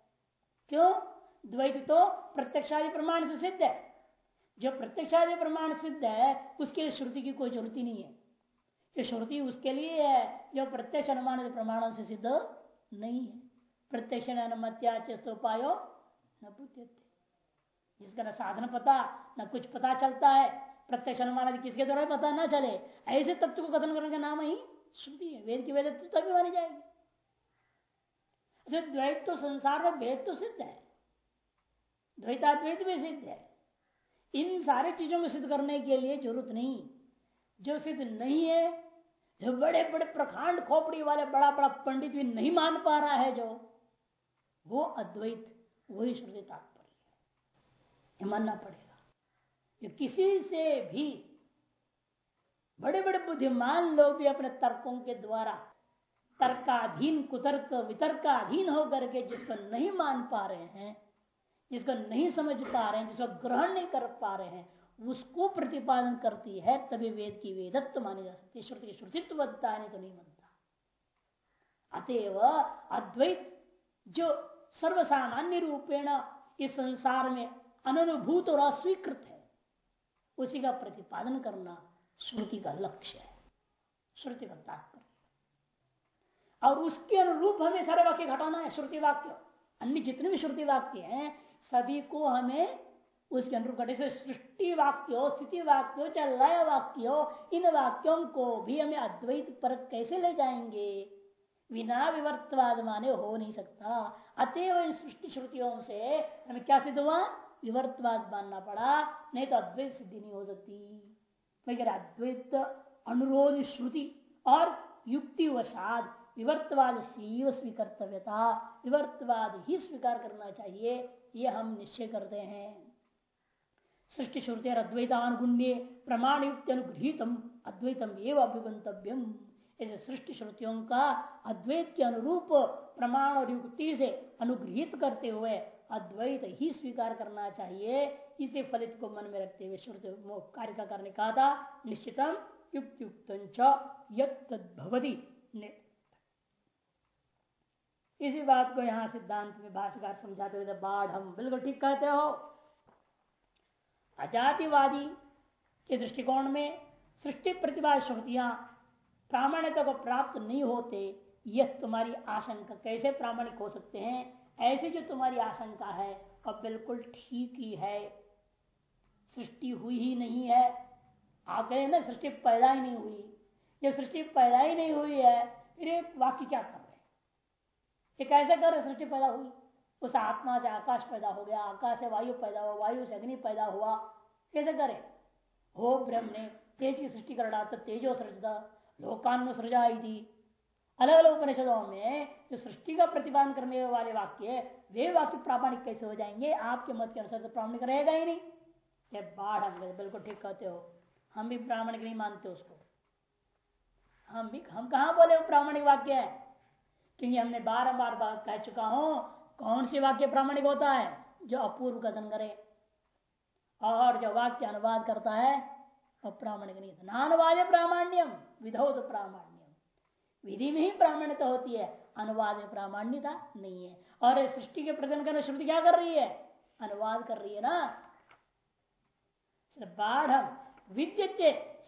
क्यों? द्वैत तो प्रत्यक्षादि प्रमाण से सिद्ध है। जो प्रत्यक्षादि प्रमाण सिद्ध है, उसके लिए श्रुति की कोई ज़रूरत नहीं है। ये श्रुति उसके लिए है, जो प्रत्यक्ष अनुमान प्रमाणों से सिद्ध नहीं है। प्रत्यक्ष अनुमत्याचोपायो न जिसका न साधन पता, न कुछ पता चलता है प्रत्यक्ष अनुमान आदि किसके द्वारा पता न चले। ऐसे तत्व को कथन करने का नाम ही श्रुति है। वेद की वेद तभी मानी जाएगी। द्वैत तो संसार में भेद तो सिद्ध है। द्वैताद्वैत भी सिद्ध है। इन सारे चीज़ों को सिद्ध करने के लिए ज़रूरत नहीं। जो सिद्ध नहीं है, जो बड़े बड़े प्रखंड खोपड़ी वाले बड़ा बड़ा पंडित भी नहीं मान पा रहा है जो, वो अद्वैत वही श्रुति तात्पर्य है। मानना पड़ेगा। जो किसी से भी बड़े बड़े बुद्धिमान लोग भी अपने तर्कों के द्वारा तर्काधीन, कुतर्क, वितर्काधीन होकर के जिसको नहीं मान पा रहे हैं, जिसको नहीं समझ पा रहे हैं, जिसको ग्रहण नहीं कर पा रहे हैं, उसको प्रतिपादन करती है, तभी वेद की वेदत्व मानी जा सकती है। श्रुति की श्रुतित्वता नहीं तो नहीं बनता। अतएव अद्वैत जो सर्वसामान्य रूपेण इस संसार में अनुभूत और अस्वीकृत है उसी का प्रतिपादन करना श्रुति का लक्ष्य है। श्रुति का तात्पर्य और उसके अनुरूप हमें सारे वाक्य घटाना है, श्रुति वाक्य। अन्य जितने भी श्रुति वाक्य हैं, सभी को हमें उसके अनुरूप घटे। से सृष्टि वाक्यो, स्थिति वाक्यो, चाहे लय वाक्यो, इन वाक्यों को भी हमें अद्वैत पर कैसे ले जाएँगे? बिना विवर्तवाद माने हो नहीं सकता। अतएव इन सृष्टि श्रुतियों से हमें क्या सिद्ध हुआ? विवर्तवाद मानना पड़ा, नहीं तो अद्वैत सिद्धि नहीं हो सकती। अद्वैत अनुरोध श्रुति और युक्ति वसाद विवर्तवाद से स्वीकर्तव्यता, विवर्तवाद ही स्वीकार करना चाहिए, ये हम निश्चय करते हैं। सृष्टि श्रुति अद्वैतानुगुण्य प्रमाण युक्त अनुगृहितम अद्वैतम एवं अभिगंतव्यम ऐसे सृष्टि श्रुतियों का अद्वैत के अनुरूप प्रमाण और युक्ति से अनुग्रहित करते हुए अद्वैत ही स्वीकार करना चाहिए। इसे फलित को मन में रखते हुए श्रुति कार्य का करने कहा था, निश्चितम युक्त युक्त भवती इसी बात को यहाँ सिद्धांत में भाषाकार समझाते हुए बाढ़ हम बिल्कुल ठीक कहते हो। अजातिवादी के दृष्टिकोण में सृष्टि प्रतिभा श्रुतियाँ प्रामाण्यता को प्राप्त नहीं होते, यह तुम्हारी आशंका कैसे प्रामाणिक हो सकते हैं? ऐसे जो तुम्हारी आशंका है वह बिल्कुल ठीक ही है। सृष्टि हुई ही नहीं है। आप कहें ना, सृष्टि पैदा ही नहीं हुई। जब सृष्टि पैदा ही नहीं हुई है, फिर एक वाक्य क्या कर रहे ये कैसे कर रहे सृष्टि पैदा हुई। उस आत्मा से आकाश पैदा हो गया, आकाश से वायु पैदा हुआ, वायु से अग्नि पैदा हुआ। कैसे करे? हो ब्रह्म ने तेज की सृष्टि कर डाला तो तेजो सृजता लोकान्न सृजा थी अलग अलग उपनिषदों में जो सृष्टि का प्रतिपादन करने वाले वाक्य वे वाक्य प्रामाणिक कैसे हो जाएँगे? आपके मत के अनुसार तो प्रामाणिक रहेगा ही नहीं। बाढ़ बिल्कुल ठीक कहते हो। हम भी प्रामाणिक नहीं मानते उसको। हम भी, हम कहा बोले प्रामाणिक वाक्य है? क्योंकि हमने बार बार कह चुका हूँ, कौन सी वाक्य प्रामाणिक होता है? जो अपूर्व कथन करे। और जो वाक्य अनुवाद करता है वह प्रामाणिक नहीं नानुवाद प्रामाण्यम विधो तो प्रामाण्यम। विधि में ही प्रामाण्यता होती है। अनुवाद में प्रामाण्यता नहीं है। और सृष्टि के प्रकरण करने श्रुति क्या कर रही है? अनुवाद कर रही है ना? बाढ़ विद्य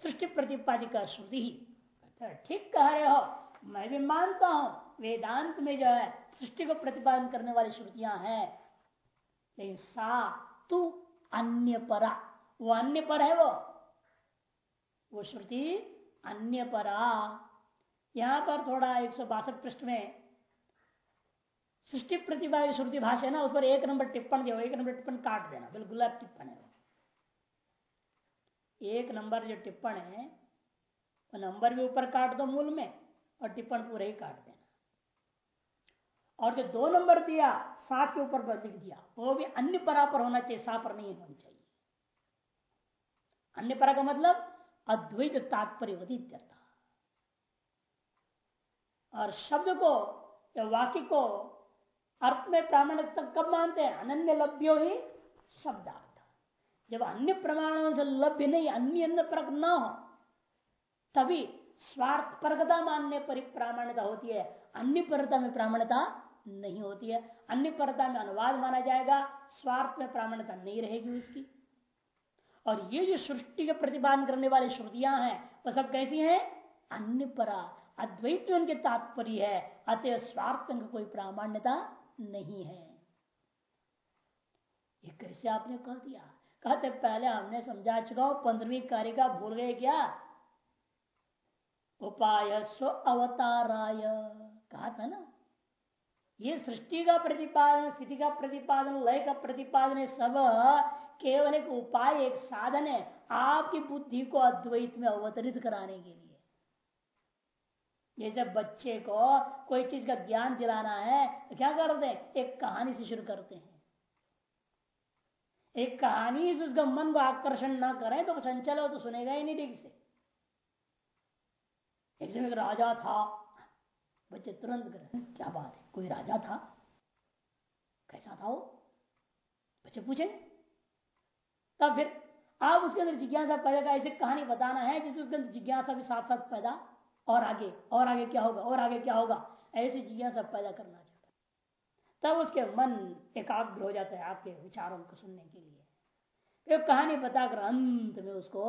सृष्टि प्रतिपादिका श्रुति। ही ठीक कह रहे हो। मैं भी मानता हूँ, वेदांत में जो है, सृष्टि को प्रतिपादन करने वाली श्रुतियाँ हैं। लेकिन सा तू अन्य परा वो अन्य पर है वो। वो श्रुति अन्य परा यहाँ पर थोड़ा एक सौ बासठ पृष्ठ में सृष्टि प्रतिभा श्रुति भाषा है ना, उस पर एक नंबर टिप्पण दिया एक नंबर टिप्पण काट देना, बिल्कुल गुलाब टिप्पण है एक नंबर जो टिप्पण है, वो नंबर भी ऊपर काट दो मूल में, और टिप्पण पूरे ही काट देना। और जो दो नंबर दिया सा के ऊपर लिख दिया, वो भी अन्य परा पर होना चाहिए, सा पर नहीं होनी चाहिए। अन्य परा का मतलब अद्वैत तात्पर्य और शब्द को, या वाक्य को अर्थ में प्रामाणिक तक कब मानते हैं? अनन्य लभ्यो ही शब्दार्थ। जब अन्य प्रमाणों से लभ्य नहीं, अन्य अन्य परक न हो, तभी स्वार्थ परकता मानने पर प्रामाण्यता होती है। अन्य परता में प्रामाण्यता नहीं होती है। अन्य परता में अनुवाद माना जाएगा, स्वार्थ में प्रामाण्यता नहीं रहेगी उसकी। और ये जो सृष्टि के प्रतिपादन करने वाली श्रुतियाँ हैं वह सब कैसी हैं? अन्य परा अद्वैत उनके तात्पर्य है, अतः स्वार्थ का कोई प्रामाण्यता नहीं है। ये कैसे आपने कह दिया? कहते पहले हमने समझा चुका पंद्रहवीं कार्य का भूल गए क्या? उपाय स्व अवताराय। कहा था ना? ये सृष्टि का प्रतिपादन, स्थिति का प्रतिपादन, लय का प्रतिपादन सब केवल एक उपाय, एक साधन है आपकी बुद्धि को अद्वैत में अवतरित कराने के लिए। जैसे बच्चे को कोई चीज़ का ज्ञान दिलाना है तो क्या करते हैं? एक कहानी से शुरू करते हैं। एक कहानी से उसका मन को आकर्षण ना करें तो संचल हो तो सुनेगा ही नहीं ठीक से। एक समय राजा था। बच्चे तुरंत करें क्या बात है? कोई राजा था? कैसा था वो? बच्चे पूछे। तब फिर आप उसके अंदर जिज्ञासा पैदा का ऐसे कहानी बताना है जिससे उसके अंदर जिज्ञासा भी साथ साथ पैदा और आगे और आगे क्या होगा, और आगे क्या होगा? ऐसी जिज्ञासा पैदा करना चाहता है। तब उसके मन एकाग्र हो जाता है आपके विचारों को सुनने के लिए। फिर कहानी बताकर अंत में उसको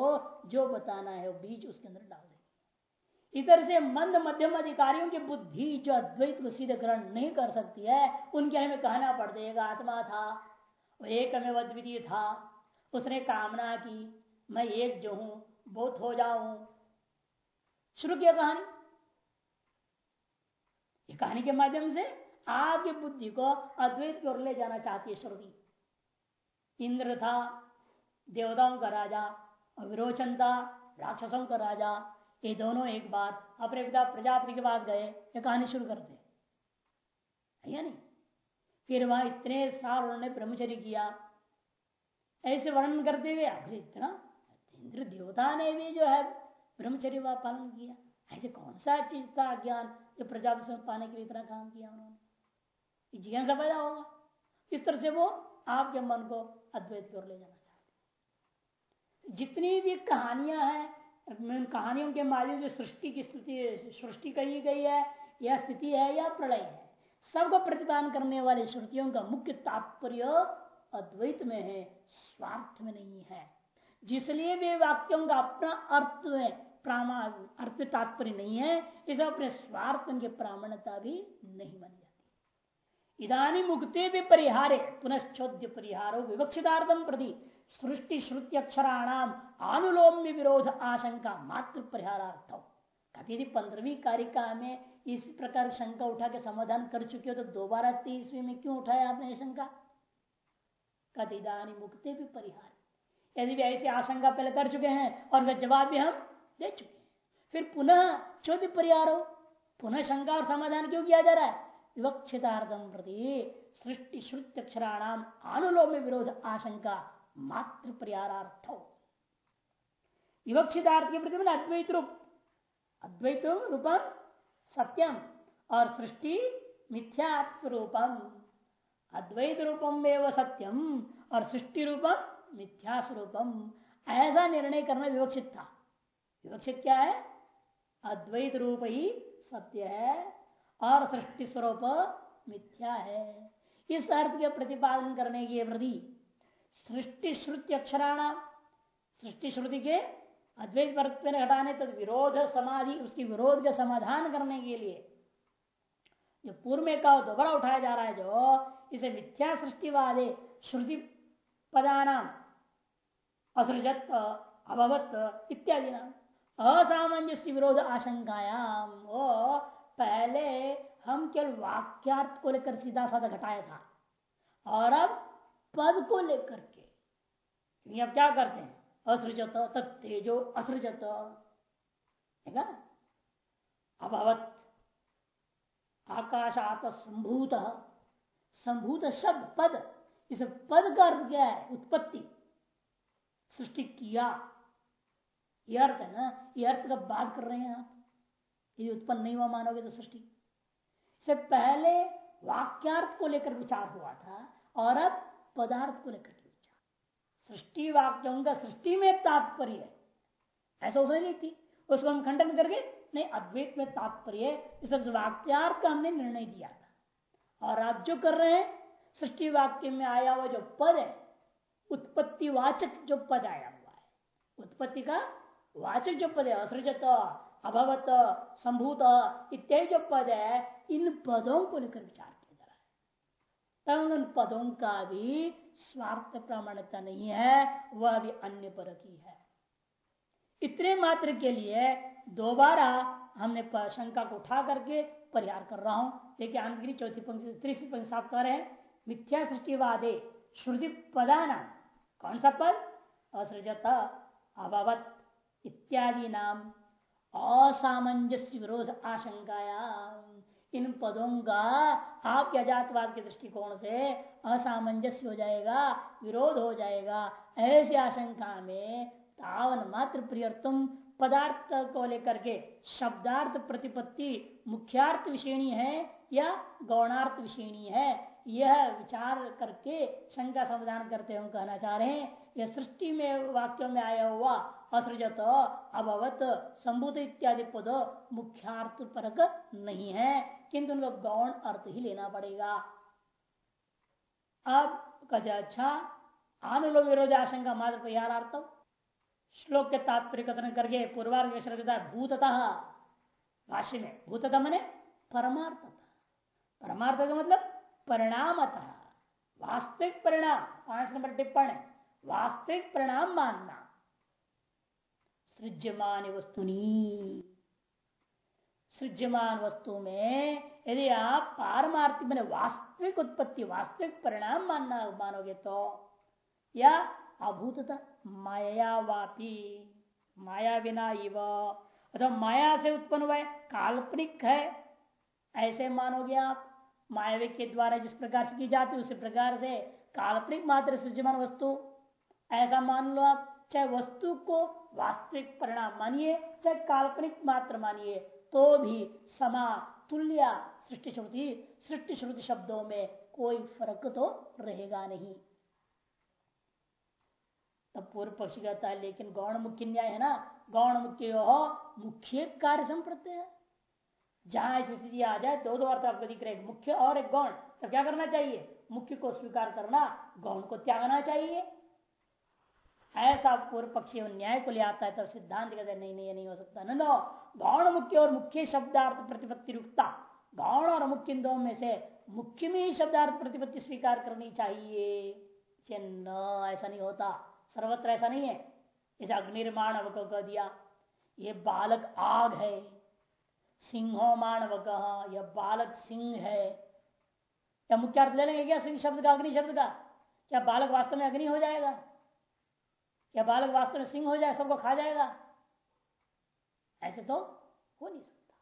जो बताना है वो बीच उसके अंदर डाल देंगे। इधर से मंद मध्यम अधिकारियों की बुद्धि जो अद्वैत को सीधे ग्रहण नहीं कर सकती है, उनके हमें कहना पड़ देगा आत्मा था एक में अद्वितीय था, उसने कामना की, मैं एक जो हूँ, बहुत हो जाऊँ शुरू किया कहानी? ये कहानी के माध्यम से आपकी बुद्धि को अद्वैत की ओर ले जाना चाहती है श्रुति इंद्र था, देवताओं का राजा और विरोचन था, राक्षसों का राजा, ये दोनों एक बार अपने पिता प्रजापति के पास गए, ये कहानी शुरू करते या नहीं? फिर वहाँ इतने साल उन्होंने ब्रह्मचर्य किया। ऐसे वर्णन करते हुए आखिर इतना, इंद्र देवता ने भी जो है ब्रह्मचर्य का पालन किया। ऐसे कौन सा चीज़ था ज्ञान जो प्रजापति पाने के लिए इतना काम किया उन्होंने? जिज्ञासा पैदा होगा। इस तरह से वो आपके मन को अद्वैत की ओर ले जाना चाहते जितनी भी कहानियाँ हैं, उन कहानियों के माध्यम से सृष्टि की स्थिति, सृष्टि कही गई है, या स्थिति है, या प्रलय है, सबको प्रतिपादन करने वाली श्रुतियों का मुख्य तात्पर्य अद्वैत में है, स्वार्थ में नहीं है। जिसलिए वे वाक्यों का अपना अर्थ में अर्थ तात्पर्य नहीं है, इसे अपने स्वार्थ की प्रामाणता भी नहीं बन जाती। इधानी मुक्ति भी परिहारे, पुनश्चोद्य परिहारो विवक्षितार्थम प्रति सृष्टि श्रुति अक्षराणाम अनुलोम्य विरोध आशंका मात्र परिहारार्थ कभी पंद्रहवीं कारिका में इस प्रकार शंका उठा के समाधान कर चुके हो तो दोबारा तीसवीं में क्यों उठाया आपने शंका? कथिदानी मुक्ति भी परिहार। यदि भी ऐसी आशंका पहले कर चुके हैं और उसका जवाब भी हम दे चुके फिर पुनः चौथी परिहार पुनः शंका और समाधान क्यों किया जा रहा है? विवक्षितार्थम प्रति सृष्टि श्रुत अक्षराणाम अनुलोम विरोध आशंका मात्र परिहारार्थ। विवक्षितार्थ के प्रति अद्वैत रूप, अद्वैत रूपम सत्यम और सृष्टि मिथ्यात्व रूपम अद्वैत रूपम एवं सत्यम और सृष्टि रूपम मिथ्या स्वरूपम ऐसा निर्णय करना विवक्षित था। विवक्षित क्या है? अद्वैत रूप ही सत्य है और सृष्टि स्वरूप मिथ्या है। इस अर्थ के प्रतिपादन करने के प्रति सृष्टि श्रुति अक्षराणा, सृष्टि श्रुति के अद्वैत वर्त हटाने तक विरोध समाधि, उसकी विरोध का समाधान करने के लिए जो पूर्व में का दोबारा उठाया जा रहा है जो, इसे मिथ्या सृष्टिवादे श्रुति पदानाम, असृजत, अभवत इत्यादि नाम। असामंजस्य विरोध आशंकायाम वो पहले हम केवल वाक्यार्थ को लेकर सीधा साधा घटाया था। और अब पद को लेकर के अब क्या करते हैं? असृजत, तत्तेजो, असृजत। है अभवत, आकाशात संभूत संभूत शब्द, पद। इस पद का अर्थ क्या है? उत्पत्ति, सृष्टि किया। यह अर्थ है ना, ये अर्थ का बात कर रहे हैं आप, यदि उत्पन्न नहीं हुआ मानोगे तो सृष्टि। से पहले वाक्यार्थ को लेकर विचार हुआ था और अब पदार्थ को लेकर विचार। सृष्टि वाक्यों का सृष्टि में तात्पर्य ऐसा उसने नहीं थी उसको हम खंडन करके, नहीं, अद्वैत में तात्पर्य इस वाक्यार्थ का हमने निर्णय दिया था। और आप जो कर रहे हैं, सृष्टि वाक्य में आया हुआ जो पद है उत्पत्ति वाचक जो पद आया हुआ है, उत्पत्ति का वाचक जो पद है असृजत अभवत संभूत इत्यादि जो पद है इन पदों को लेकर विचार किया जा रहा है तब उन पदों का भी स्वार्थ प्रमाणता नहीं है वह भी अन्य पर की है इतने मात्र के लिए दोबारा हमने शंका को उठा करके परिहार कर रहा हूँ देखिए आनगिरी चौथी पंक्ति तीसरी पंक्ति साफ़ कर रहे हैं मिथ्या सृष्टिवादे श्रुति पदाना कौन सा पद असृजत अभवत इत्यादि नाम असामंजस्य विरोध आशंकाया इन पदों का आपके अजातवाद के दृष्टिकोण से असामंजस्य हो जाएगा विरोध हो जाएगा ऐसी आशंका में तावन मात्र प्रियतम पदार्थ को लेकर के शब्दार्थ प्रतिपत्ति मुख्यार्थ विषेणी है या गौणार्थ विषेणी है, यह विचार करके शंका समाधान करते हम कहना चाह रहे हैं। यह सृष्टि में वाक्यों में आया हुआ असृजत, अभवत संभूत इत्यादि पद मुख्यार्थ परक नहीं है, किंतु उनको गौण अर्थ ही लेना पड़ेगा। अब कहते अच्छा आनुलो विरोध आशंका मात्र परिहारार्थम श्लोक के तात्पर्य कथन करके पूर्वार्थ भूततः, भाष्य में, भूतता मने परमार्थ परमार्थ का मतलब परिणाम वास्तविक परिणाम, पाँच नंबर टिप्पणी, वास्तविक परिणाम मानना। सृज्यमान वस्तुनी सृज्यमान वस्तु में यदि आप पारमार्थिक मैंने वास्तविक उत्पत्ति, वास्तविक परिणाम मानना मानोगे तो या अभूतता मायावापी, माया बिना इव, अथवा माया से उत्पन्न हुआ काल्पनिक है, ऐसे मानोगे आप। मायावी के द्वारा जिस प्रकार से की जाती है, उसी प्रकार से काल्पनिक मात्र सृजमान वस्तु, ऐसा मान लो आप। चाहे वस्तु को वास्तविक परिणाम मानिए चाहे काल्पनिक मात्र मानिए तो भी समा तुल्य सृष्टि श्रुति सृष्टि श्रुति शब्दों में कोई फ़र्क तो रहेगा नहीं। तब पूर्व पक्ष कहता है, लेकिन गौण मुख्य न्याय है ना? गौण मुख्य मुख्य कार्य संप्रत्य है। जहाँ ऐसी स्थिति आ जाए दो दो अर्थ आपको दिख रहे मुख्य और एक गौण। तो क्या करना चाहिए? मुख्य को स्वीकार करना, गौण को त्यागना चाहिए। ऐसा पूर्व पक्षी न्याय को ले आता है तब सिद्धांत कहते नहीं नहीं, ये नहीं हो सकता। न, नो, गौण मुख्य और मुख्य शब्दार्थ प्रतिपत्ति रुकता गौण और मुख्य दो में से मुख्य में ही शब्दार्थ प्रतिपत्ति स्वीकार करनी चाहिए। न, ऐसा नहीं होता। सर्वत्र ऐसा नहीं है। इसे अग्निर्माण को कह दिया। ये बालक आग है। सिंहो मानव कह यह बालक सिंह है। क्या मुख्य अर्थ ले लेंगे क्या सिंह शब्द का, अग्नि शब्द का? क्या बालक वास्तव में अग्नि हो जाएगा? क्या बालक वास्तव में सिंह हो जाए, सबको खा जाएगा? ऐसे तो हो नहीं सकता।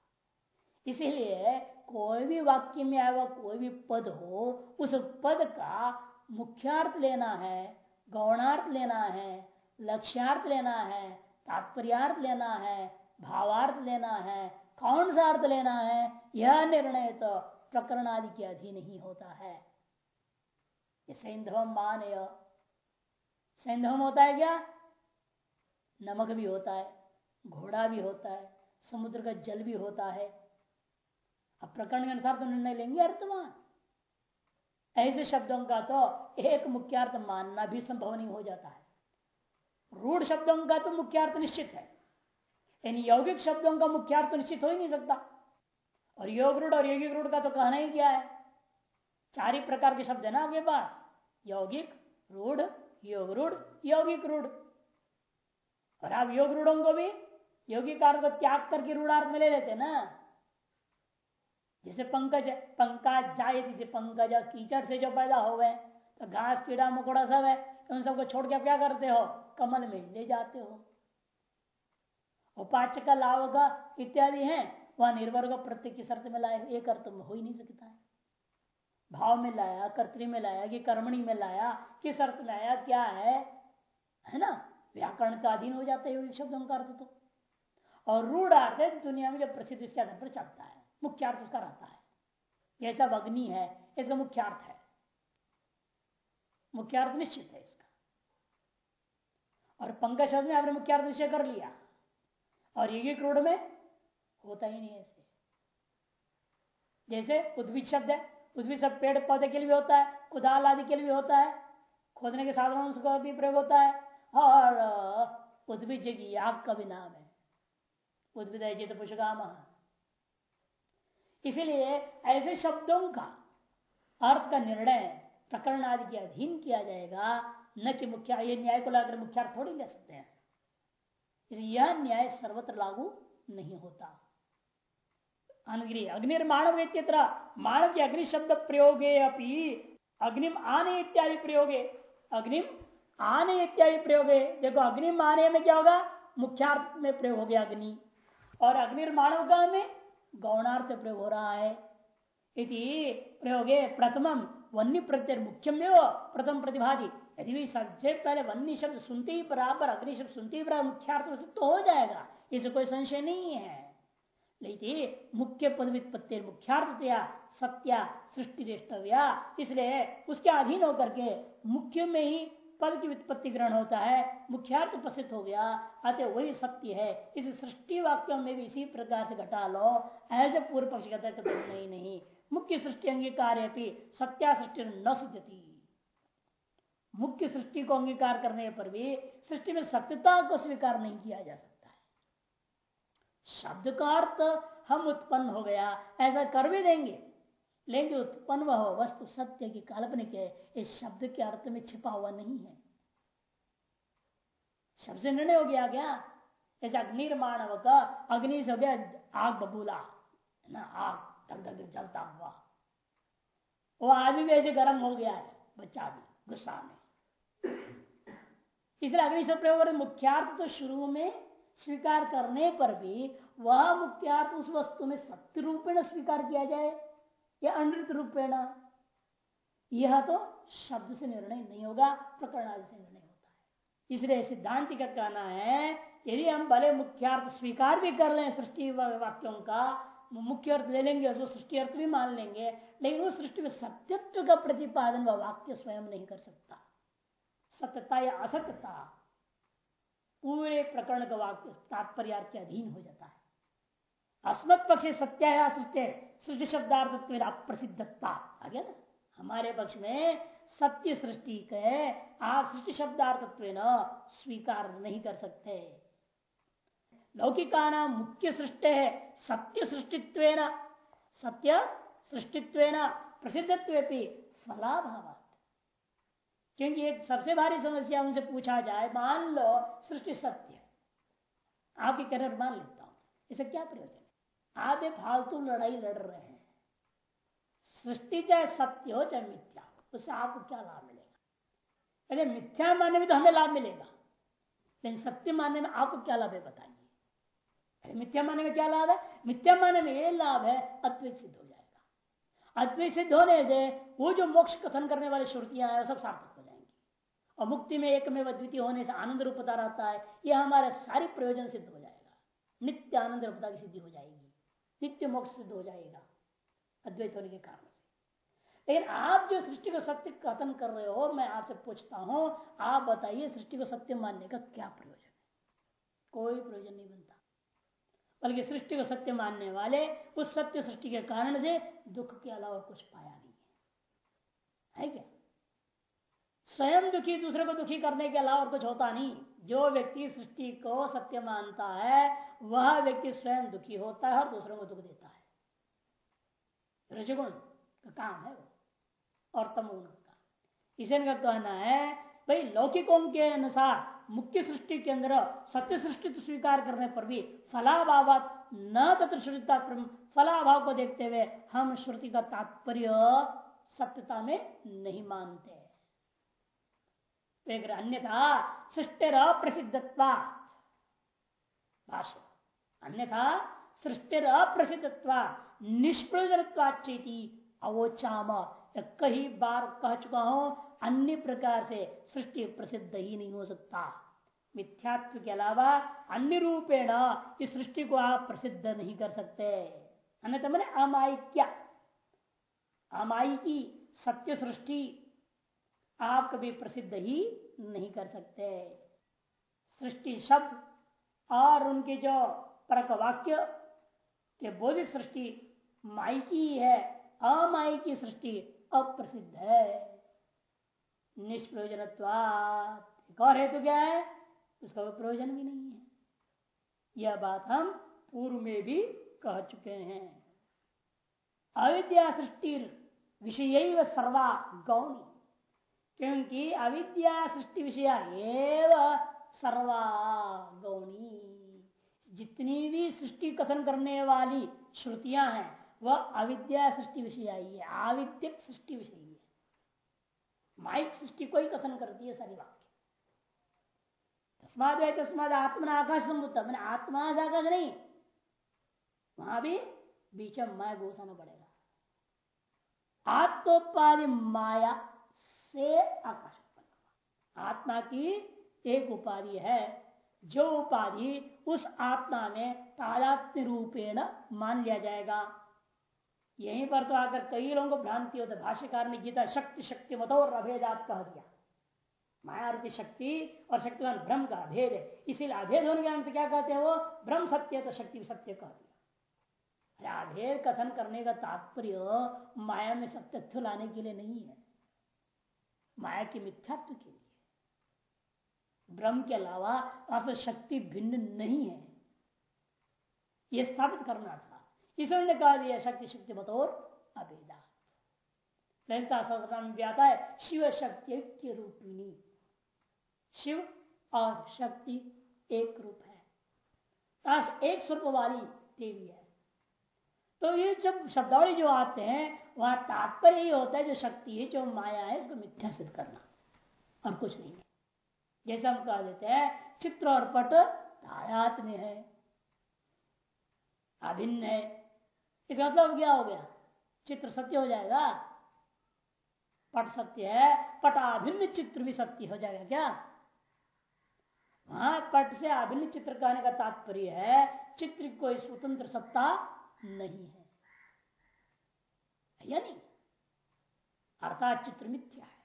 इसीलिए कोई भी वाक्य में आया हुआ कोई भी पद हो, उस पद का मुख्यार्थ लेना है, गौणार्थ लेना है, लक्ष्यार्थ लेना है, तात्पर्यार्थ लेना है, भावार्थ लेना है, कौन सा अर्थ लेना है, यह निर्णय तो प्रकरण आदि के अधीन ही होता है। सैंधवम मान सैंधवम होता है क्या? नमक भी होता है, घोड़ा भी होता है, समुद्र का जल भी होता है। अब प्रकरण के अनुसार तो निर्णय लेंगे अर्थवान ऐसे शब्दों का तो एक मुख्यार्थ मानना भी संभव नहीं हो जाता है। रूढ़ शब्दों का तो मुख्यार्थ निश्चित है। इन यौगिक शब्दों का मुख्यार्थ निश्चित हो ही नहीं सकता। और योग रूढ़ और यौगिक रूढ़ का तो कहना ही क्या है? चार ही प्रकार के शब्द है ना आपके पास। यौगिक, रूढ़ योग रूढ़, यौगिक रूढ़। और आप योग रूढ़ों को भी योगी कार को त्याग करके रूढ़ार्थ में ले लेते ना। जैसे पंकज पंकज जाए पंकज कीचड़ से जो पैदा हो गए तो घास, कीड़ा, मकोड़ा सब है उन सबको छोड़ के क्या करते हो? कमल में ले जाते हो। उपाच का लाभ का इत्यादि है। वह निर्भर को प्रत्येक की शर्त में लाए एक अर्थ में हो ही नहीं सकता है। भाव में लाया कर्तरी में लाया, कि कर्मणी में लाया किस अर्थ आया क्या है? है ना? व्याकरण का अधीन हो जाता है शब्दों का अर्थ तो। और रूढ़ अर्थ दुनिया में जो प्रसिद्ध इसके आधार पर चलता है मुख्य अर्थ उसका रहता है। यह सब अग्नि है, इसका मुख्य अर्थ है। मुख्य अर्थ निश्चित है इसका। और पंकज शब्द में आपने मुख्य अर्थ निश्चय कर लिया। और ये क्रोड में होता ही नहीं ऐसे। जैसे उद्भिद शब्द है उद्भिद शब्द पेड़ पौधे के लिए भी होता है, कुदाल आदि के लिए भी होता है, खोदने के साधनों का भी प्रयोग होता है, और उद्भिद की आग का भी नाम है। उद्भिद जित इसीलिए ऐसे शब्दों का अर्थ का निर्णय प्रकरण आदि के अधीन किया जाएगा, न कि मुख्य, ये न्याय को लाकर मुख्यार्थ थोड़ी ले सकते हैं। यह न्याय सर्वत्र लागू नहीं होता। अग्निर्माणव मानव के अग्नि शब्द प्रयोगे अपनी अग्निम आने इत्यादि प्रयोगे। अग्निम आने इत्यादि प्रयोगे। देखो, अग्निम आने में क्या होगा? मुख्यार्थ में प्रयोग हो गया अग्नि। और अग्निर्माणव का में गौणार्थ प्रयोग हो रहा है। इति प्रयोगे प्रथमम वन्य प्रत्यय मुख्यम प्रथम प्रतिभादी यदि भी सबसे पहले वन्य शब्द सुनते ही बराबर, अग्नि शब्द सुनते ही बराबर मुख्यार्थ तो हो जाएगा। इसे कोई संशय नहीं है। लेकिन मुख्य पद व्युत्पत्ति मुख्यार्थतया सत्या सृष्टि दृष्टव्या इसलिए उसके अधीन होकर के मुख्य में ही पद की व्युत्पत्ति ग्रहण होता है, मुख्यार्थ उपस्थित हो गया। अतः वही सत्य है। इस सृष्टि वाक्य में भी इसी प्रकार से घटा लो। ऐसे पूर्व पक्ष कहते नहीं नहीं मुख्य सृष्टि अंगीकार सत्या सृष्टि न सिद्धति मुख्य सृष्टि को अंगीकार करने पर भी सृष्टि में सत्यता को स्वीकार नहीं किया जा सकता। है शब्द का अर्थ हम उत्पन्न हो गया, ऐसा कर भी देंगे। लेकिन जो उत्पन्न वह वस्तु सत्य की काल्पनिक है इस शब्द के अर्थ में छिपा हुआ नहीं है। शब्द से निर्णय हो गया क्या? ऐसा निर्माण का अग्नि से हो गया आग बबूला ना? आग धक धक जलता हुआ। वो आदमी भी ऐसे गर्म हो गया है, बच्चा भी, गुस्सा में। इसलिए अग्नि प्रयोग मुख्यार्थ तो शुरू में स्वीकार करने पर भी वह मुख्यार्थ उस वस्तु में सत्य रूपेण स्वीकार किया जाए या अनृत रूपेण? यह तो शब्द से निर्णय नहीं होगा, प्रकरण आदि से निर्णय होता है। इसलिए सिद्धांत का कहना है, यदि हम भले मुख्यार्थ स्वीकार भी कर लें सृष्टि वाक्यों का, मुख्य अर्थ ले लेंगे, उसको सृष्टि अर्थ भी मान लेंगे, लेकिन उस सृष्टि में सत्यत्व का प्रतिपादन वह वाक्य स्वयं नहीं कर सकता। सत्यता या असत्यता पूरे प्रकरण का वाक्य तात्पर्य के अधीन हो जाता है। अस्मत् पक्ष सत्या सृष्टि सृष्टि शब्दार्थ अप्रसिद्धता आगे ना? हमारे पक्ष में सत्य सृष्टि के आप सृष्टि शब्दार्थत्व स्वीकार नहीं कर सकते। लौकिका नाम मुख्य सृष्टि है, सत्य सृष्टित्व सत्य सृष्टित्व प्रसिद्धत्व स्वलाभाव क्योंकि एक सबसे भारी समस्या उनसे पूछा जाए, मान लो सृष्टि सत्य आपकी करियर मान लेता हूँ। इसे क्या प्रयोजन आप एक फालतू लड़ाई लड़ रहे हैं। सृष्टि चाहे सत्य हो, चाहे मिथ्या उससे आपको क्या लाभ मिलेगा? अरे मिथ्या मानने में तो हमें लाभ मिलेगा, लेकिन सत्य मानने में आपको क्या लाभ है बताइए। अरे मिथ्या मानने में क्या लाभ है? मिथ्या मानने में ये लाभ है, अद्वैत सिद्ध हो जाएगा। अद्वैत सिद्ध होने से वो जो मोक्ष कथन करने वाली श्रुतियाँ हैं, सब सार्थक और मुक्ति में एक में द्वितीय होने से आनंद रूपता रहता है यह हमारे सारे प्रयोजन सिद्ध हो जाएगा। नित्य आनंद रूपता की सिद्धि हो जाएगी नित्य मोक्ष सिद्ध हो जाएगा अद्वैत होने के कारण से। लेकिन आप जो सृष्टि को सत्य कथन कर रहे हो मैं आपसे पूछता हूँ आप बताइए सृष्टि को सत्य मानने का क्या प्रयोजन है? कोई प्रयोजन नहीं बनता। बल्कि सृष्टि को सत्य मानने वाले उस सत्य सृष्टि के कारण से दुख के अलावा कुछ पाया नहीं है, है क्या? स्वयं दुखी दूसरे को दुखी करने के अलावा और कुछ होता नहीं। जो व्यक्ति सृष्टि को सत्य मानता है, वह व्यक्ति स्वयं दुखी होता है और दूसरों को दुख देता है। रजगुण का काम है वो, और तमगुण का काम। इसे का कहना है, भाई, लौकिकों के अनुसार मुख्य सृष्टि के अंदर सत्य सृष्टि तो स्वीकार करने पर भी फलाभाव न तत्र श्रुति फलाभाव को देखते हुए हम श्रुति का तात्पर्य सत्यता में नहीं मानते। अन्यथा सृष्टि अप्रसिद्धत्वा अन्यथा सृष्टि अप्रसिद्धत्वा निष्प्रयोजनत्वाचेती अवोचाम। कई बार कह चुका हूँ, अन्य प्रकार से सृष्टि प्रसिद्ध ही नहीं हो सकता। मिथ्यात्व के अलावा अन्य रूपेण इस सृष्टि को आप प्रसिद्ध नहीं कर सकते। अन्यथा मैंने अमाइक्या अमायिकी, सत्य सृष्टि आप कभी प्रसिद्ध ही नहीं कर सकते। सृष्टि शब्द और उनके जो परक वाक्य के बोधि सृष्टि माइकी है, अमायिकी सृष्टि अप्रसिद्ध है। निष्प्रयोजन एक और हेतु क्या है? उसका कोई प्रयोजन भी नहीं है। यह बात हम पूर्व में भी कह चुके हैं। अविद्या सृष्टि विषय सर्वा गौणी। क्योंकि अविद्या सृष्टि विषय एवं सर्वा गौणी। जितनी भी सृष्टि कथन करने वाली श्रुतियाँ हैं, वह अविद्या सृष्टि विषय है आविद्यक सृष्टि विषय है माइक सृष्टि को ही कथन करती है सारी वाक्य तस्माद है तस्माद आत्मा आकाश संबुद्ध, मैंने आत्मा आकाश नहीं, वहाँ भी बीच में माया घोषाना पड़ेगा। आत्मोपाधि माया से आकाश आत्मा की एक उपाधि है। जो उपाधि उस आत्मा में तादात्म्य रूपेण मान लिया जाएगा। यहीं पर तो आकर कई लोगों को भ्रांति होता भाष्यकार ने गीता शक्ति शक्ति मत और अभेदात कह दिया। माया रूपी शक्ति और शक्तिवान ब्रह्म का अभेद है। इसीलिए अभेद होने के से क्या कहते हैं वो? ब्रह्म सत्य तो शक्ति सत्य कह दिया। अरे अभेद कथन करने का तात्पर्य माया में सत्यत्व लाने के लिए नहीं है। माया के मिथ्यात्व के लिए। ब्रह्म के अलावा वास्तव शक्ति भिन्न नहीं है। यह स्थापित करना था। इसने कहा दिया, शक्ति शक्ति बतौर अभेदा ललिता सहस्राम में आता है, शिव शक्ति के रूपिणी शिव और शक्ति एक रूप है। एक स्वरूप वाली देवी है। तो ये जब शब्दावली जो आते हैं वहाँ तात्पर्य ही होता है, जो शक्ति है, जो माया है उसको मिथ्या सिद्ध करना और कुछ नहीं है। जैसे हम कह देते हैं, चित्र और पट तायात है, अभिन्न है। इसका मतलब क्या हो गया? चित्र सत्य हो जाएगा। पट सत्य है, पट अभिन्न चित्र भी सत्य हो जाएगा क्या? वहाँ पट से अभिन्न चित्र कहने का तात्पर्य है, चित्र कोई स्वतंत्र सत्ता नहीं है। या नहीं? अर्थात चित्र मिथ्या है।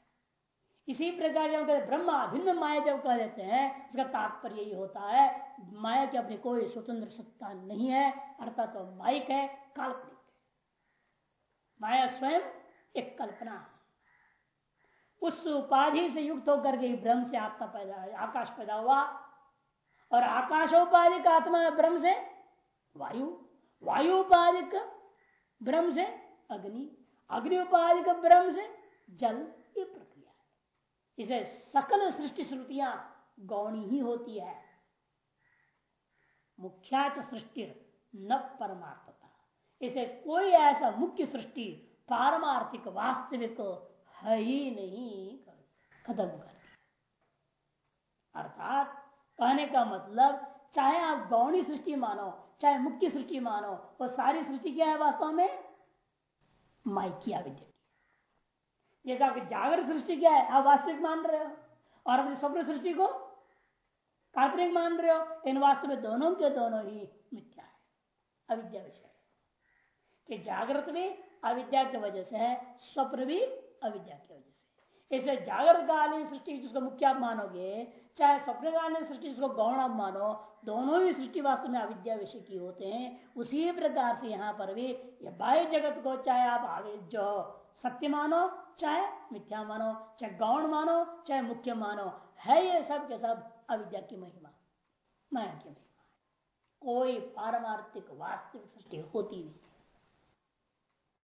इसी प्रकार जब कहते ब्रह्म अभिन्न माया जब कह देते हैं इसका तात्पर्य यही होता है, माया की अपनी कोई स्वतंत्र सत्ता नहीं है, अर्थात तो माइक है, काल्पनिक माया स्वयं एक कल्पना है। उस उपाधि से युक्त होकर के ब्रह्म से आत्मा पैदा, आकाश पैदा हुआ, और आकाशोपाधि का आत्मा ब्रह्म से वायु वायु उपाधिक ब्रह्म से अग्नि अग्नि उपाधिक ब्रह्म से जल ये प्रक्रिया है। इसे सकल सृष्टि श्रुतियाँ गौणी ही होती है। मुख्याच सृष्टि न परमार्थता। इसे कोई ऐसा मुख्य सृष्टि पारमार्थिक वास्तविक है ही नहीं खत्म कर अर्थात कहने का मतलब चाहे आप गौणी सृष्टि मानो, चाहे मुख्य सृष्टि मानो, वो सारी सृष्टि क्या है वास्तव में? माइकिया विद्या जैसे आपकी जागृत सृष्टि क्या है? आप वास्तविक मान रहे हो। और अपनी स्वप्न सृष्टि को काल्पनिक मान रहे हो। इन वास्तव में दोनों के दोनों ही मिथ्या है। अविद्या विषय कि जागृत भी अविद्या की वजह से है, स्वप्न भी अविद्या की वजह से इसे जागृत कालीन सृष्टि जिसको मुख्य आप मानोगे, चाहे स्वप्न कालीन सृष्टि जिसको गौण आप मानो दोनों ही सृष्टि वास्तव में अविद्या विषय की होते हैं। उसी प्रकार से यहाँ पर भी बाह्य जगत को चाहे आप जो सत्य मानो, चाहे मिथ्या मानो, चाहे गौण मानो, चाहे मुख्य मानो, है ये सब के सब अविद्या की महिमा, माया की महिमा। कोई पारमार्थिक वास्तविक सृष्टि होती नहीं।